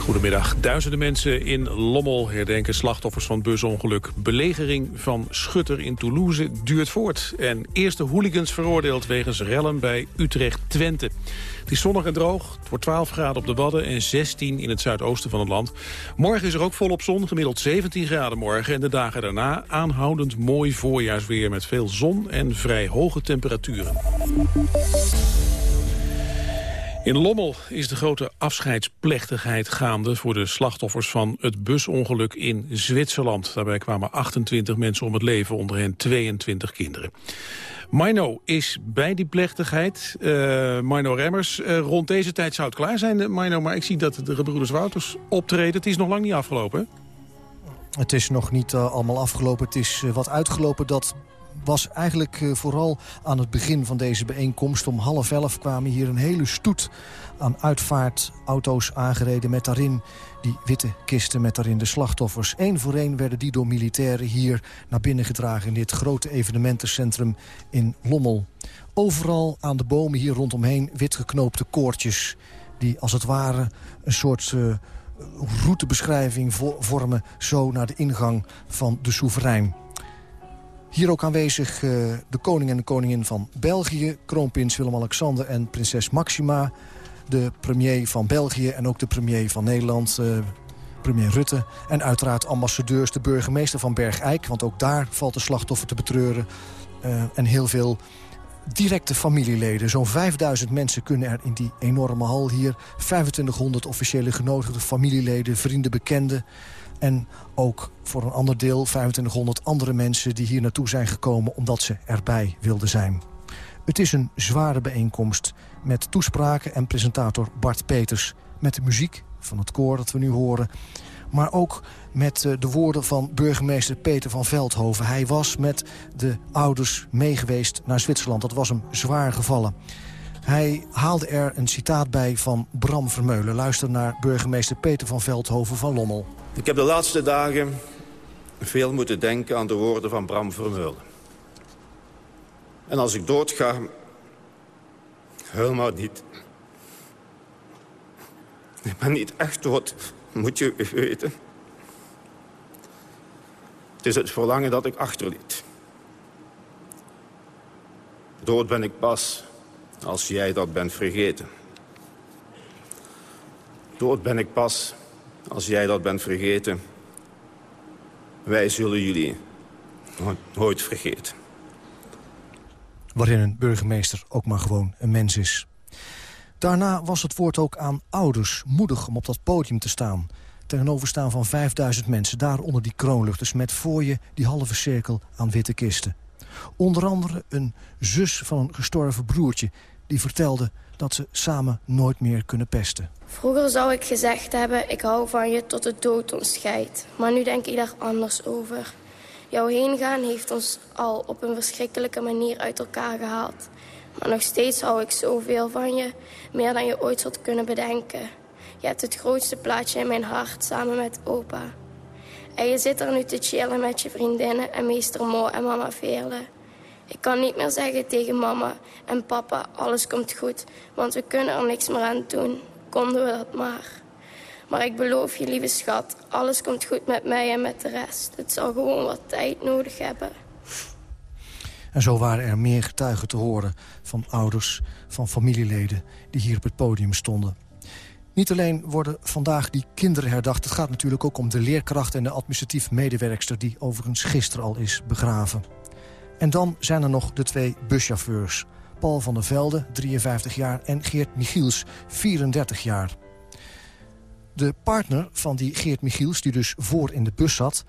Goedemiddag. Duizenden mensen in Lommel herdenken slachtoffers van busongeluk. Belegering van Schutter in Toulouse duurt voort. En eerste hooligans veroordeeld wegens rellen bij Utrecht-Twente. Het is zonnig en droog. Het wordt 12 graden op de Wadden en 16 in het zuidoosten van het land. Morgen is er ook volop zon, gemiddeld 17 graden morgen. En de dagen daarna aanhoudend mooi voorjaarsweer met veel zon en vrij hoge temperaturen. In Lommel is de grote afscheidsplechtigheid gaande voor de slachtoffers van het busongeluk in Zwitserland. Daarbij kwamen 28 mensen om het leven, onder hen 22 kinderen. Mino is bij die plechtigheid. Uh, Mino Remmers, uh, rond deze tijd zou het klaar zijn, uh, Mino. Maar ik zie dat de gebroeders Wouters optreden. Het is nog lang niet afgelopen. Het is nog niet allemaal afgelopen. Het is wat uitgelopen dat was eigenlijk uh, vooral aan het begin van deze bijeenkomst. Om half elf kwamen hier een hele stoet aan uitvaartauto's aangereden... met daarin die witte kisten met daarin de slachtoffers. Eén voor één werden die door militairen hier naar binnen gedragen... in dit grote evenementencentrum in Lommel. Overal aan de bomen hier rondomheen witgeknoopte koordjes... die als het ware een soort... Uh, routebeschrijving vormen zo naar de ingang van de soeverein. Hier ook aanwezig uh, de koning en de koningin van België... kroonprins Willem-Alexander en prinses Maxima... de premier van België en ook de premier van Nederland... Uh, premier Rutte. En uiteraard ambassadeurs, de burgemeester van Bergijk... want ook daar valt de slachtoffer te betreuren. Uh, en heel veel directe familieleden. Zo'n 5000 mensen kunnen er in die enorme hal hier. 2500 officiële genodigde familieleden, vrienden, bekenden... En ook voor een ander deel 2500 andere mensen die hier naartoe zijn gekomen... omdat ze erbij wilden zijn. Het is een zware bijeenkomst met toespraken en presentator Bart Peters... met de muziek van het koor dat we nu horen... maar ook met eh, de woorden van burgemeester Peter van Veldhoven. Hij was met de ouders meegeweest naar Zwitserland. Dat was hem zwaar gevallen. Hij haalde er een citaat bij van Bram Vermeulen. Luister naar burgemeester Peter van Veldhoven van Lommel. Ik heb de laatste dagen veel moeten denken aan de woorden van Bram Vermeulen. En als ik doodga, helemaal niet. Ik ben niet echt dood, moet je weten. Het is het verlangen dat ik achterliet. Dood ben ik pas als jij dat bent vergeten. Dood ben ik pas als jij dat bent vergeten. Wij zullen jullie nooit vergeten. Waarin een burgemeester ook maar gewoon een mens is. Daarna was het woord ook aan ouders moedig om op dat podium te staan. Tegenover staan van 5000 mensen, daar onder die kroonluchters... met voor je die halve cirkel aan witte kisten. Onder andere een zus van een gestorven broertje... die vertelde dat ze samen nooit meer kunnen pesten. Vroeger zou ik gezegd hebben, ik hou van je tot de dood ons scheidt. Maar nu denk ik daar anders over. Jouw heengaan heeft ons al op een verschrikkelijke manier uit elkaar gehaald. Maar nog steeds hou ik zoveel van je, meer dan je ooit zult kunnen bedenken. Je hebt het grootste plaatje in mijn hart, samen met opa. En je zit er nu te chillen met je vriendinnen en meester Mo en mama Veerle. Ik kan niet meer zeggen tegen mama en papa, alles komt goed. Want we kunnen er niks meer aan doen. Konden we dat maar. Maar ik beloof je, lieve schat, alles komt goed met mij en met de rest. Het zal gewoon wat tijd nodig hebben. En zo waren er meer getuigen te horen van ouders, van familieleden... die hier op het podium stonden. Niet alleen worden vandaag die kinderen herdacht... het gaat natuurlijk ook om de leerkracht en de administratief medewerkster... die overigens gisteren al is begraven. En dan zijn er nog de twee buschauffeurs. Paul van der Velde, 53 jaar, en Geert Michiels, 34 jaar. De partner van die Geert Michiels, die dus voor in de bus zat...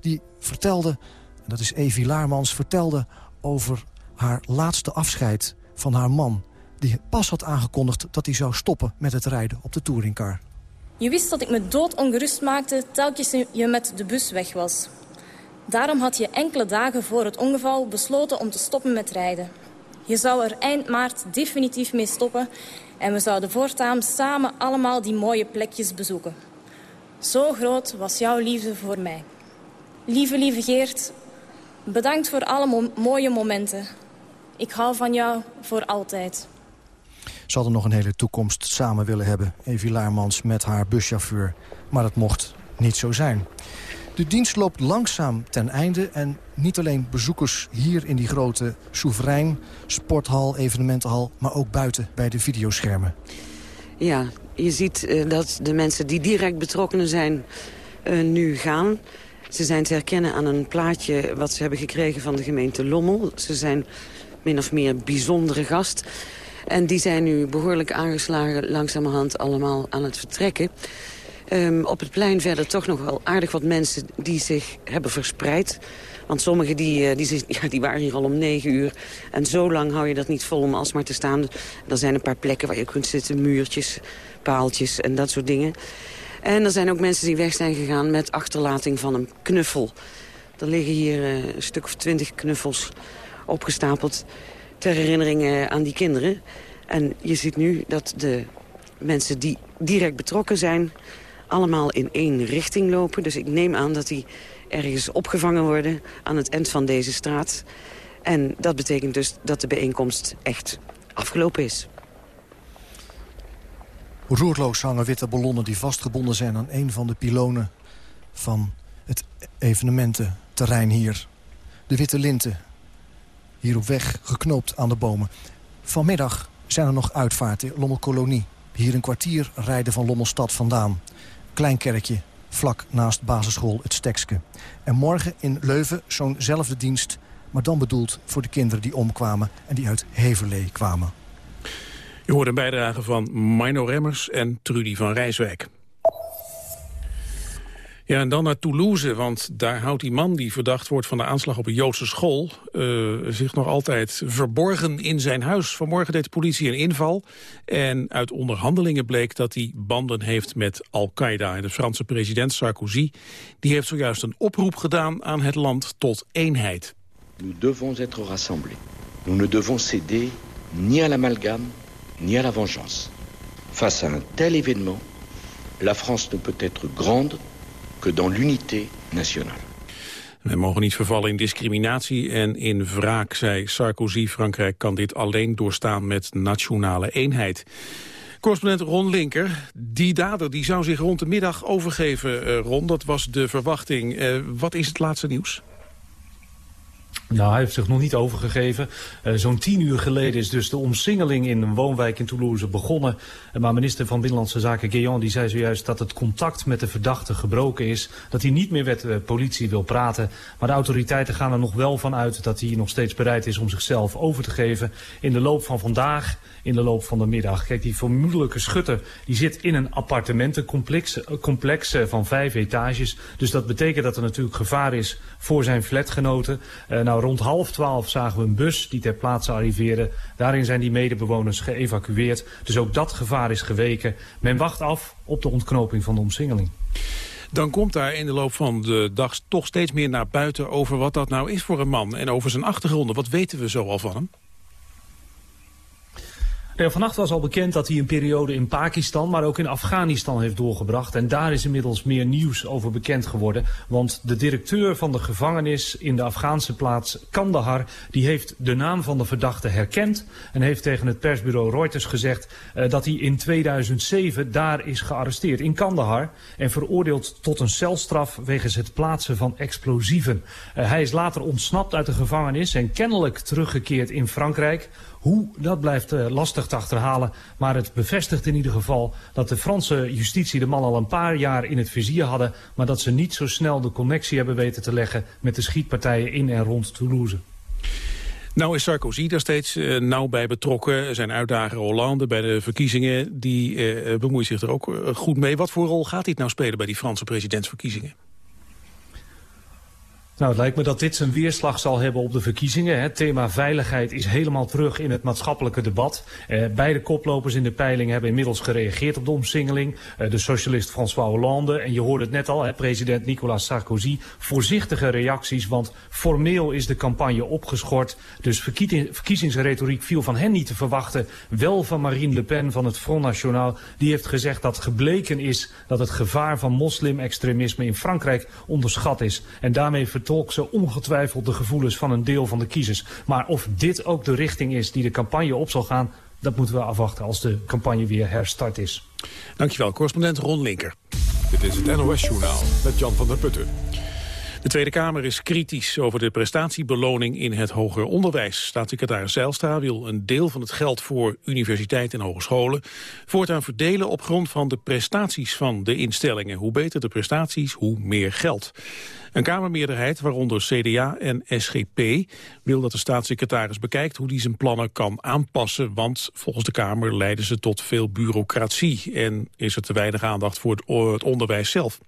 die vertelde, en dat is Evie Laarmans, vertelde over haar laatste afscheid van haar man... die pas had aangekondigd dat hij zou stoppen met het rijden op de touringcar. Je wist dat ik me doodongerust maakte telkens je met de bus weg was. Daarom had je enkele dagen voor het ongeval besloten om te stoppen met rijden. Je zou er eind maart definitief mee stoppen... en we zouden voortaan samen allemaal die mooie plekjes bezoeken. Zo groot was jouw liefde voor mij. Lieve, lieve Geert, bedankt voor alle mooie momenten. Ik hou van jou voor altijd. Ze hadden nog een hele toekomst samen willen hebben, Evie Laarmans met haar buschauffeur. Maar dat mocht niet zo zijn. De dienst loopt langzaam ten einde en niet alleen bezoekers hier in die grote soeverein, sporthal, evenementenhal, maar ook buiten bij de videoschermen. Ja, je ziet uh, dat de mensen die direct betrokken zijn uh, nu gaan. Ze zijn te herkennen aan een plaatje wat ze hebben gekregen van de gemeente Lommel. Ze zijn min of meer bijzondere gast. En die zijn nu behoorlijk aangeslagen langzamerhand allemaal aan het vertrekken. Um, op het plein verder toch nog wel aardig wat mensen die zich hebben verspreid. Want sommigen die, eh, die, ja, die waren hier al om negen uur. En zo lang hou je dat niet vol om alsmaar te staan. Er zijn een paar plekken waar je kunt zitten, muurtjes, paaltjes en dat soort dingen. En er zijn ook mensen die weg zijn gegaan met achterlating van een knuffel. Er liggen hier uh, een stuk of twintig knuffels opgestapeld ter herinnering aan die kinderen. En je ziet nu dat de mensen die direct betrokken zijn... allemaal in één richting lopen. Dus ik neem aan dat die ergens opgevangen worden aan het eind van deze straat. En dat betekent dus dat de bijeenkomst echt afgelopen is. Roerloos hangen witte ballonnen die vastgebonden zijn aan een van de pilonen van het evenemententerrein hier. De witte linten, hier op weg geknoopt aan de bomen. Vanmiddag zijn er nog uitvaarten, Lommelkolonie. Hier een kwartier rijden van Lommelstad vandaan. Klein kerkje, vlak naast basisschool Het Stekske. En morgen in Leuven zo'nzelfde dienst... maar dan bedoeld voor de kinderen die omkwamen... en die uit Heverlee kwamen. Je hoort een bijdrage van Mino Remmers en Trudy van Rijswijk. Ja, en dan naar Toulouse, want daar houdt die man die verdacht wordt van de aanslag op een Joodse school... Uh, zich nog altijd verborgen in zijn huis. Vanmorgen deed de politie een inval en uit onderhandelingen bleek dat hij banden heeft met Al-Qaeda. En de Franse president Sarkozy die heeft zojuist een oproep gedaan aan het land tot eenheid. Nous devons être rassemblés. Nous ne devons céder ni à l'amalgame ni à la vengeance. Face à un tel événement, la France ne peut être grande que dans l'unité nationale. We mogen niet vervallen in discriminatie en in wraak, zei Sarkozy. Frankrijk kan dit alleen doorstaan met nationale eenheid. Correspondent Ron Linker, die dader die zou zich rond de middag overgeven, uh, Ron. Dat was de verwachting. Uh, wat is het laatste nieuws? Nou, hij heeft zich nog niet overgegeven. Uh, Zo'n tien uur geleden is dus de omsingeling in een woonwijk in Toulouse begonnen. Uh, maar minister van Binnenlandse Zaken Guéant die zei zojuist dat het contact met de verdachte gebroken is. Dat hij niet meer met de politie wil praten. Maar de autoriteiten gaan er nog wel van uit dat hij nog steeds bereid is om zichzelf over te geven. In de loop van vandaag, in de loop van de middag. Kijk, die vermoedelijke schutter die zit in een appartementencomplex complex, uh, van vijf etages. Dus dat betekent dat er natuurlijk gevaar is voor zijn flatgenoten. nou, rond half twaalf zagen we een bus die ter plaatse arriveerde. Daarin zijn die medebewoners geëvacueerd. Dus ook dat gevaar is geweken. Men wacht af op de ontknoping van de omsingeling. Dan komt daar in de loop van de dag toch steeds meer naar buiten over wat dat nou is voor een man. En over zijn achtergronden. Wat weten we zo al van hem? Ja, vannacht was al bekend dat hij een periode in Pakistan, maar ook in Afghanistan heeft doorgebracht. En daar is inmiddels meer nieuws over bekend geworden. Want de directeur van de gevangenis in de Afghaanse plaats Kandahar, die heeft de naam van de verdachte herkend. En heeft tegen het persbureau Reuters gezegd uh, dat hij in 2007 daar is gearresteerd in Kandahar. En veroordeeld tot een celstraf wegens het plaatsen van explosieven. Uh, hij is later ontsnapt uit de gevangenis en kennelijk teruggekeerd in Frankrijk. Hoe, dat blijft uh, lastig te achterhalen. Maar het bevestigt in ieder geval dat de Franse justitie de man al een paar jaar in het vizier hadden. Maar dat ze niet zo snel de connectie hebben weten te leggen met de schietpartijen in en rond Toulouse. Nou is Sarkozy daar steeds uh, nauw bij betrokken. Zijn uitdager Hollande bij de verkiezingen, die uh, bemoeit zich er ook goed mee. Wat voor rol gaat hij nou spelen bij die Franse presidentsverkiezingen? Nou, het lijkt me dat dit zijn weerslag zal hebben op de verkiezingen. Het thema veiligheid is helemaal terug in het maatschappelijke debat. Eh, beide koplopers in de peiling hebben inmiddels gereageerd op de omsingeling. Eh, de socialist François Hollande en je hoorde het net al, president Nicolas Sarkozy. Voorzichtige reacties, want formeel is de campagne opgeschort. Dus verkiezingsretoriek viel van hen niet te verwachten. Wel van Marine Le Pen van het Front National. Die heeft gezegd dat gebleken is dat het gevaar van moslim-extremisme in Frankrijk onderschat is. En daarmee vertolkt ze ongetwijfeld de gevoelens van een deel van de kiezers. Maar of dit ook de richting is die de campagne op zal gaan... dat moeten we afwachten als de campagne weer herstart is. Dankjewel, correspondent Ron Linker. Dit is het NOS-journaal met Jan van der Putten. De Tweede Kamer is kritisch over de prestatiebeloning in het hoger onderwijs. Staatssecretaris Zijlstra wil een deel van het geld voor universiteiten en hogescholen voortaan verdelen op grond van de prestaties van de instellingen. Hoe beter de prestaties, hoe meer geld. Een Kamermeerderheid, waaronder CDA en SGP, wil dat de staatssecretaris bekijkt hoe die zijn plannen kan aanpassen, want volgens de Kamer leiden ze tot veel bureaucratie en is er te weinig aandacht voor het onderwijs zelf.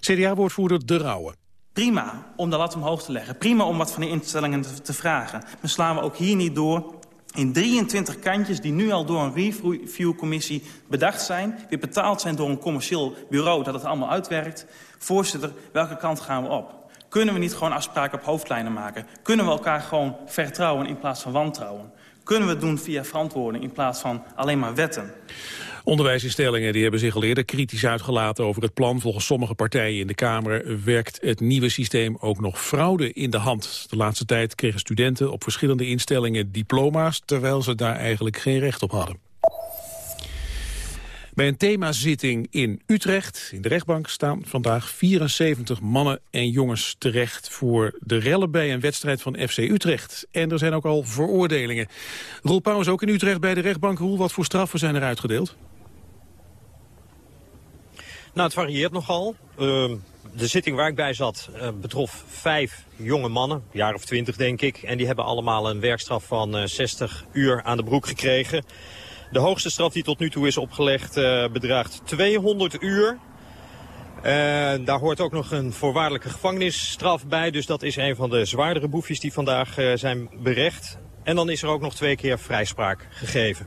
CDA-woordvoerder De Rauwe. Prima om de lat omhoog te leggen. Prima om wat van de instellingen te, vragen. Maar slaan we ook hier niet door in 23 kantjes die nu al door een reviewcommissie bedacht zijn... weer betaald zijn door een commercieel bureau dat het allemaal uitwerkt. Voorzitter, welke kant gaan we op? Kunnen we niet gewoon afspraken op hoofdlijnen maken? Kunnen we elkaar gewoon vertrouwen in plaats van wantrouwen? Kunnen we het doen via verantwoording in plaats van alleen maar wetten? Onderwijsinstellingen die hebben zich al eerder kritisch uitgelaten over het plan. Volgens sommige partijen in de Kamer werkt het nieuwe systeem ook nog fraude in de hand. De laatste tijd kregen studenten op verschillende instellingen diploma's... terwijl ze daar eigenlijk geen recht op hadden. Bij een themazitting in Utrecht, in de rechtbank, staan vandaag 74 mannen en jongens terecht voor de rellen bij een wedstrijd van FC Utrecht. En er zijn ook al veroordelingen. Roel Pauw is ook in Utrecht bij de rechtbank. Roel, wat voor straffen zijn er uitgedeeld? Nou, het varieert nogal. Uh, de zitting waar ik bij zat uh, betrof vijf jonge mannen, een jaar of twintig denk ik. En die hebben allemaal een werkstraf van uh, eh, 60 uur aan de broek gekregen. De hoogste straf die tot nu toe is opgelegd uh, bedraagt 200 uur. daar hoort ook nog een voorwaardelijke gevangenisstraf bij. Dus dat is een van de zwaardere boefjes die vandaag zijn berecht. En dan is er ook nog twee keer vrijspraak gegeven.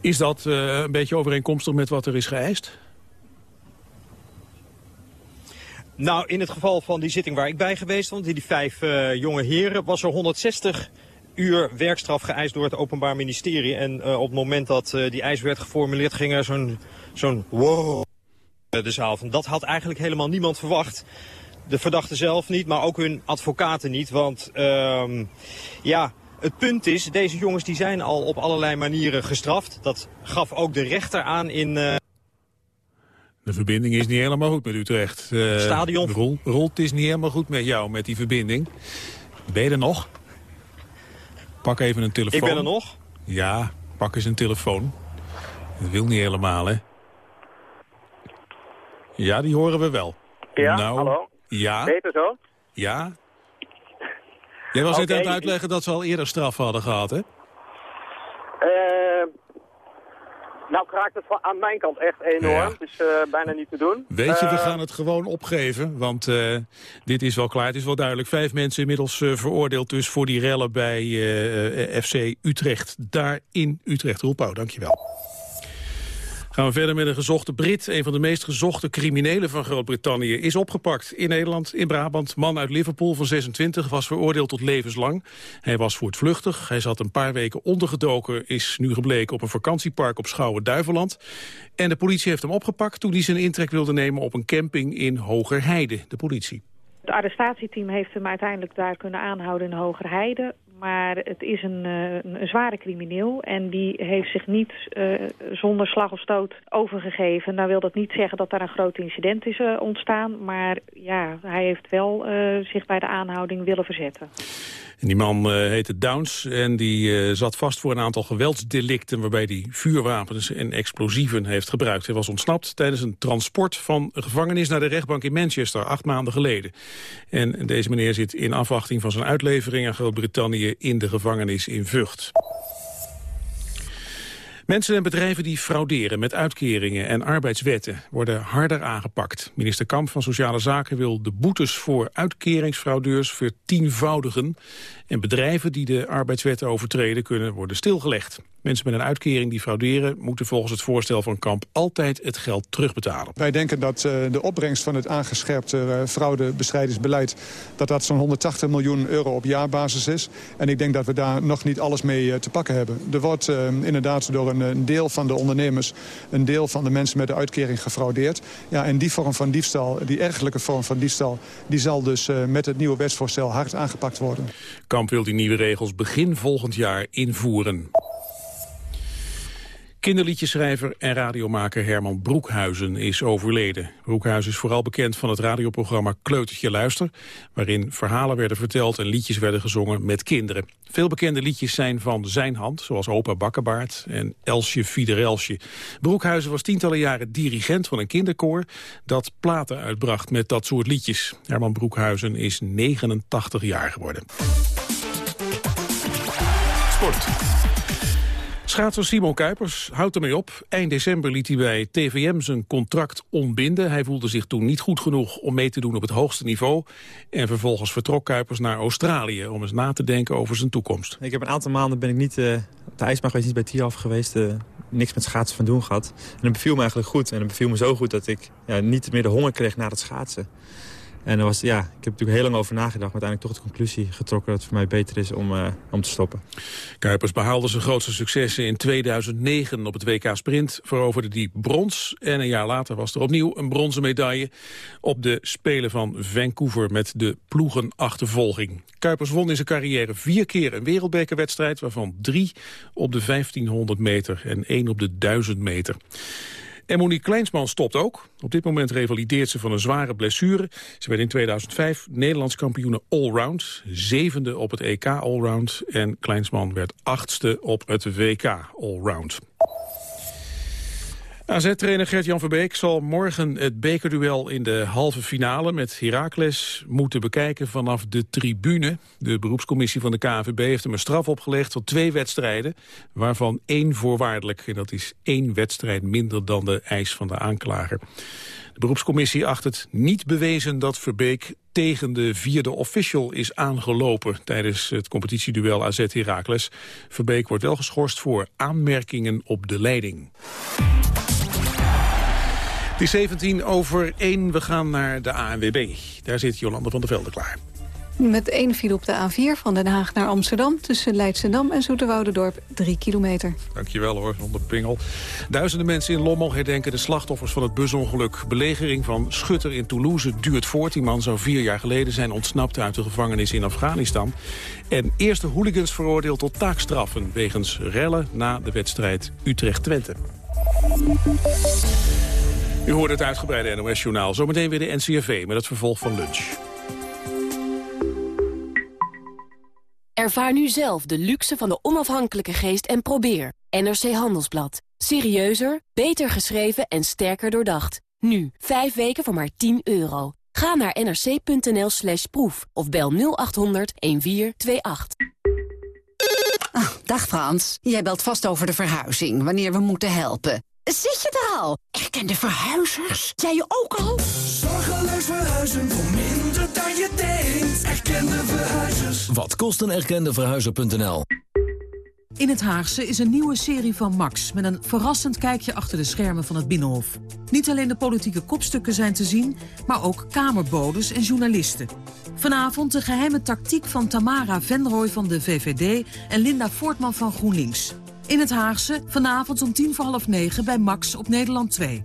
Is dat een beetje overeenkomstig met wat er is geëist? Nou, in het geval van die zitting waar ik bij geweest was, die, die vijf jonge heren, was er 160 uur werkstraf geëist door het Openbaar Ministerie. En uh, op het moment dat uh, die eis werd geformuleerd, ging er zo'n zo'n wow de zaal van. Dat had eigenlijk helemaal niemand verwacht. De verdachte zelf niet, maar ook hun advocaten niet. Want uh, ja, het punt is, deze jongens die zijn al op allerlei manieren gestraft. Dat gaf ook de rechter aan in... De verbinding is niet helemaal goed met Utrecht. Uh, Stadion. Rol, Rolt is niet helemaal goed met jou, met die verbinding. Ben je er nog? Pak even een telefoon. Ik ben er nog. Ja, pak eens een telefoon. Dat wil niet helemaal, hè? Ja, die horen we wel. Ja, nou, hallo? Ja. Beter zo? Ja. Jij was net okay. aan het uitleggen dat ze al eerder straf hadden gehad, hè? Uh, nou kraakt het aan mijn kant echt enorm. Ja. Het is uh, bijna niet te doen. Weet je, we uh, gaan het gewoon opgeven. Want uh, dit is wel klaar. Het is wel duidelijk. Vijf mensen inmiddels veroordeeld dus voor die rellen bij FC Utrecht. Daar in Utrecht. Roelpauw, dankjewel. Gaan we verder met een gezochte Brit. Een van de meest gezochte criminelen van Groot-Brittannië is opgepakt. In Nederland, in Brabant. Man uit Liverpool van 26 was veroordeeld tot levenslang. Hij was voortvluchtig. Hij zat een paar weken ondergedoken. Is nu gebleken op een vakantiepark op Schouwen-Duiveland. En de politie heeft hem opgepakt toen hij zijn intrek wilde nemen op een camping in Hogerheide. De politie. Het arrestatieteam heeft hem uiteindelijk daar kunnen aanhouden in Hogerheide. Maar het is een, een, een, zware crimineel en die heeft zich niet uh, zonder slag of stoot overgegeven. Nou wil dat niet zeggen dat daar een groot incident is uh, ontstaan. Maar ja, hij heeft wel zich bij de aanhouding willen verzetten. En die man uh, heette Downs en die uh, zat vast voor een aantal geweldsdelicten... waarbij hij vuurwapens en explosieven heeft gebruikt. Hij was ontsnapt tijdens een transport van gevangenis... naar de rechtbank in Manchester, acht maanden geleden. En deze meneer zit in afwachting van zijn uitlevering aan Groot-Brittannië... in de gevangenis in Vught. Mensen en bedrijven die frauderen met uitkeringen en arbeidswetten worden harder aangepakt. Minister Kamp van Sociale Zaken wil de boetes voor uitkeringsfraudeurs vertienvoudigen. En bedrijven die de arbeidswetten overtreden kunnen worden stilgelegd. Mensen met een uitkering die frauderen... moeten volgens het voorstel van Kamp altijd het geld terugbetalen. Wij denken dat uh, de opbrengst van het aangescherpte uh, fraudebestrijdingsbeleid... dat dat zo'n 180 miljoen euro op jaarbasis is. En ik denk dat we daar nog niet alles mee uh, te pakken hebben. Er wordt inderdaad door een, een, deel van de ondernemers... een deel van de mensen met de uitkering gefraudeerd. Ja, en die vorm van diefstal, die ergelijke vorm van diefstal... die zal dus met het nieuwe wetsvoorstel hard aangepakt worden. Kamp wil die nieuwe regels begin volgend jaar invoeren. Kinderliedjeschrijver en radiomaker Herman Broekhuizen is overleden. Broekhuizen is vooral bekend van het radioprogramma Kleutertje Luister... waarin verhalen werden verteld en liedjes werden gezongen met kinderen. Veel bekende liedjes zijn van zijn hand, zoals Opa Bakkenbaard en Elsje Fiederelsje. Broekhuizen was tientallen jaren dirigent van een kinderkoor... dat platen uitbracht met dat soort liedjes. Herman Broekhuizen is 89 jaar geworden. Sport. Schaatser Simon Kuipers houdt ermee op. Eind december liet hij bij TVM zijn contract ontbinden. Hij voelde zich toen niet goed genoeg om mee te doen op het hoogste niveau. En vervolgens vertrok Kuipers naar Australië om eens na te denken over zijn toekomst. Ik heb een aantal maanden ben ik niet uh, op de ijsbaan geweest, niet bij Tiaf geweest. Uh, niks met schaatsen van doen gehad. En dat beviel me eigenlijk goed. En dat beviel me zo goed dat ik ja, niet meer de honger kreeg naar het schaatsen. En er was, ja, ik heb natuurlijk heel lang over nagedacht... maar uiteindelijk toch de conclusie getrokken dat het voor mij beter is om, uh, om te stoppen. Kuipers behaalde zijn grootste successen in 2009 op het WK Sprint. Veroverde die brons en een jaar later was er opnieuw een bronzen medaille... op de Spelen van Vancouver met de ploegenachtervolging. Kuipers won in zijn carrière vier keer een wereldbekerwedstrijd... waarvan drie op de 1500 meter en één op de 1000 meter. En Monique Kleinsman stopt ook. Op dit moment revalideert ze van een zware blessure. Ze werd in 2005 Nederlands kampioene allround. Zevende op het EK allround. En Kleinsman werd achtste op het WK allround. AZ-trainer Gert-Jan Verbeek zal morgen het bekerduel in de halve finale met Heracles moeten bekijken vanaf de tribune. De beroepscommissie van de KNVB heeft hem een straf opgelegd tot twee wedstrijden, waarvan één voorwaardelijk. En dat is één wedstrijd minder dan de eis van de aanklager. De beroepscommissie acht het niet bewezen dat Verbeek tegen de vierde official is aangelopen tijdens het competitieduel AZ Heracles. Verbeek wordt wel geschorst voor aanmerkingen op de leiding. Het is 17 over 1. We gaan naar de ANWB. Daar zit Jolande van der Velde klaar. Met één file op de A4 van Den Haag naar Amsterdam... tussen Leidschendam en Zoeterwoudendorp, 3 kilometer. Dankjewel hoor, zonder pingel. Duizenden mensen in Lommel herdenken de slachtoffers van het busongeluk. Belegering van Schutter in Toulouse duurt voort. Die man zou vier jaar geleden zijn ontsnapt uit de gevangenis in Afghanistan. En eerste hooligans veroordeeld tot taakstraffen... wegens rellen na de wedstrijd Utrecht-Twente. U hoort het uitgebreide NOS-journaal. Zometeen weer de NCRV met het vervolg van lunch. Ervaar nu zelf de luxe van de onafhankelijke geest en probeer. NRC Handelsblad. Serieuzer, beter geschreven en sterker doordacht. Nu, 5 weken voor maar 10 euro. Ga naar nrc.nl slash proef of bel 0800 1428. Oh, dag Frans, jij belt vast over de verhuizing, wanneer we moeten helpen. Zit je er al? Erkende verhuizers? Jij je ook al? Zorgeloos verhuizen voor minder dan je denkt. Erkende verhuizers. Wat kost een erkende verhuizer.nl? In het Haagse is een nieuwe serie van Max... met een verrassend kijkje achter de schermen van het Binnenhof. Niet alleen de politieke kopstukken zijn te zien... maar ook kamerbodes en journalisten. Vanavond de geheime tactiek van Tamara Venrooy van de VVD... en Linda Voortman van GroenLinks. In het Haagse, vanavond om tien voor half negen bij Max op Nederland 2.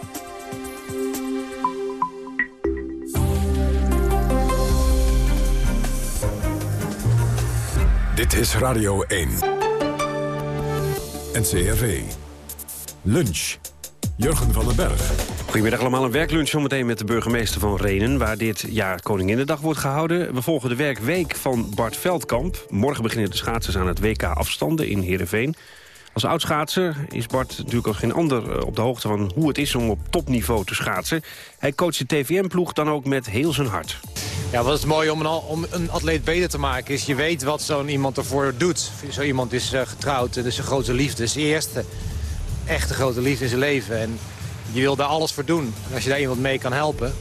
Dit is Radio 1. NCRV. Lunch. Jurgen van den Berg. Goedemiddag allemaal. Een werklunch zometeen met de burgemeester van Renen... waar dit jaar Koninginnedag wordt gehouden. We volgen de werkweek van Bart Veldkamp. Morgen beginnen de schaatsers aan het WK afstanden in Heerenveen. Als oudschaatser is Bart natuurlijk als geen ander eh, op de hoogte van hoe het is om op topniveau te schaatsen. Hij coacht de TVM-ploeg dan ook met heel zijn hart. Ja, wat is mooi om een, om een atleet beter te maken is... je weet wat zo'n iemand ervoor doet. Zo iemand is uh, getrouwd, dat is zijn grote liefde. Is de eerste echte grote liefde in zijn leven. En je wil daar alles voor doen. En als je daar iemand mee kan helpen,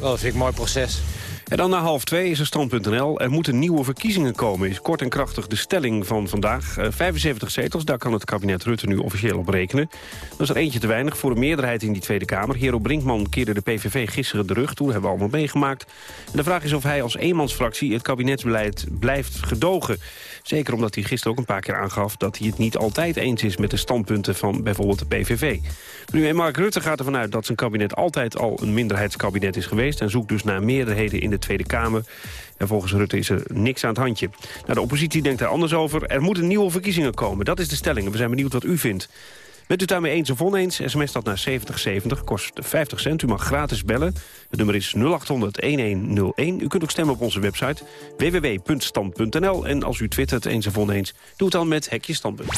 dat vind ik een mooi proces. En dan na half twee is er stand.nl. Er moeten nieuwe verkiezingen komen, is kort en krachtig de stelling van vandaag. 75 eh, zetels, daar kan het kabinet Rutte nu officieel op rekenen. Dat is er eentje te weinig voor een meerderheid in die Tweede Kamer. Hero Brinkman keerde de PVV gisteren de rug toe, hebben we allemaal meegemaakt. En de vraag is of hij als eenmansfractie het kabinetsbeleid blijft gedogen. Zeker omdat hij gisteren ook een paar keer aangaf... dat hij het niet altijd eens is met de standpunten van bijvoorbeeld de PVV. En Mark Rutte gaat ervan uit dat zijn kabinet altijd al een minderheidskabinet is geweest... en zoekt dus naar meerderheden in de Tweede Kamer. En volgens Rutte is er niks aan het handje. Nou, de oppositie denkt er anders over. Er moeten nieuwe verkiezingen komen. Dat is de stelling. We zijn benieuwd wat u vindt. Bent u daarmee eens of oneens? SMS dat naar 7070, kost 50 cent. U mag gratis bellen. Het nummer is 0800-1101. U kunt ook stemmen op onze website www.stand.nl. En als u twittert eens of oneens, doe het dan met Hekje Standpunt.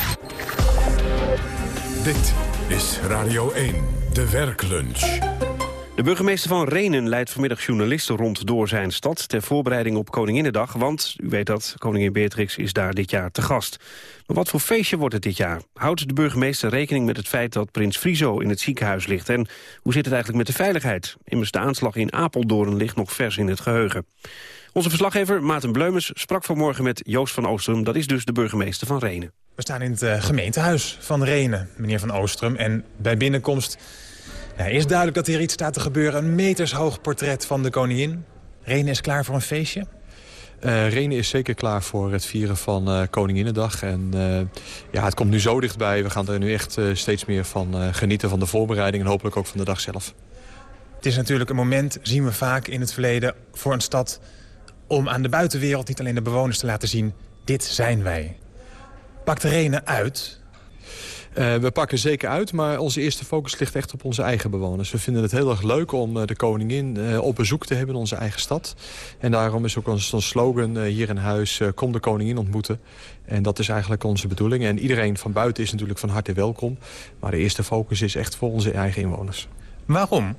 Dit is Radio 1, de werklunch. De burgemeester van Renen leidt vanmiddag journalisten rond door zijn stad... ter voorbereiding op Koninginnedag, want u weet dat koningin Beatrix is daar dit jaar te gast. Maar wat voor feestje wordt het dit jaar? Houdt de burgemeester rekening met het feit dat prins Friso in het ziekenhuis ligt? En hoe zit het eigenlijk met de veiligheid? Immers de aanslag in Apeldoorn ligt nog vers in het geheugen. Onze verslaggever Maarten Bleumers sprak vanmorgen met Joost van Oostrum. Dat is dus de burgemeester van Renen. We staan in het uh, gemeentehuis van Renen, meneer van Oostrum. En bij binnenkomst nou, is duidelijk dat hier iets staat te gebeuren. Een metershoog portret van de koningin. Renen is klaar voor een feestje? Uh, Renen is zeker klaar voor het vieren van uh, Koninginnedag. En uh, ja, het komt nu zo dichtbij. We gaan er nu echt steeds meer van genieten van de voorbereiding... en hopelijk ook van de dag zelf. Het is natuurlijk een moment, zien we vaak in het verleden... voor een stad om aan de buitenwereld, niet alleen de bewoners te laten zien... dit zijn wij. Pakt Renen uit uh, we pakken zeker uit, maar onze eerste focus ligt echt op onze eigen bewoners. We vinden het heel erg leuk om uh, de koningin uh, op bezoek te hebben in onze eigen stad. En daarom is ook ons, ons slogan hier in huis, kom de koningin ontmoeten. En dat is eigenlijk onze bedoeling. En iedereen van buiten is natuurlijk van harte welkom. Maar de eerste focus is echt voor onze eigen inwoners. Waarom?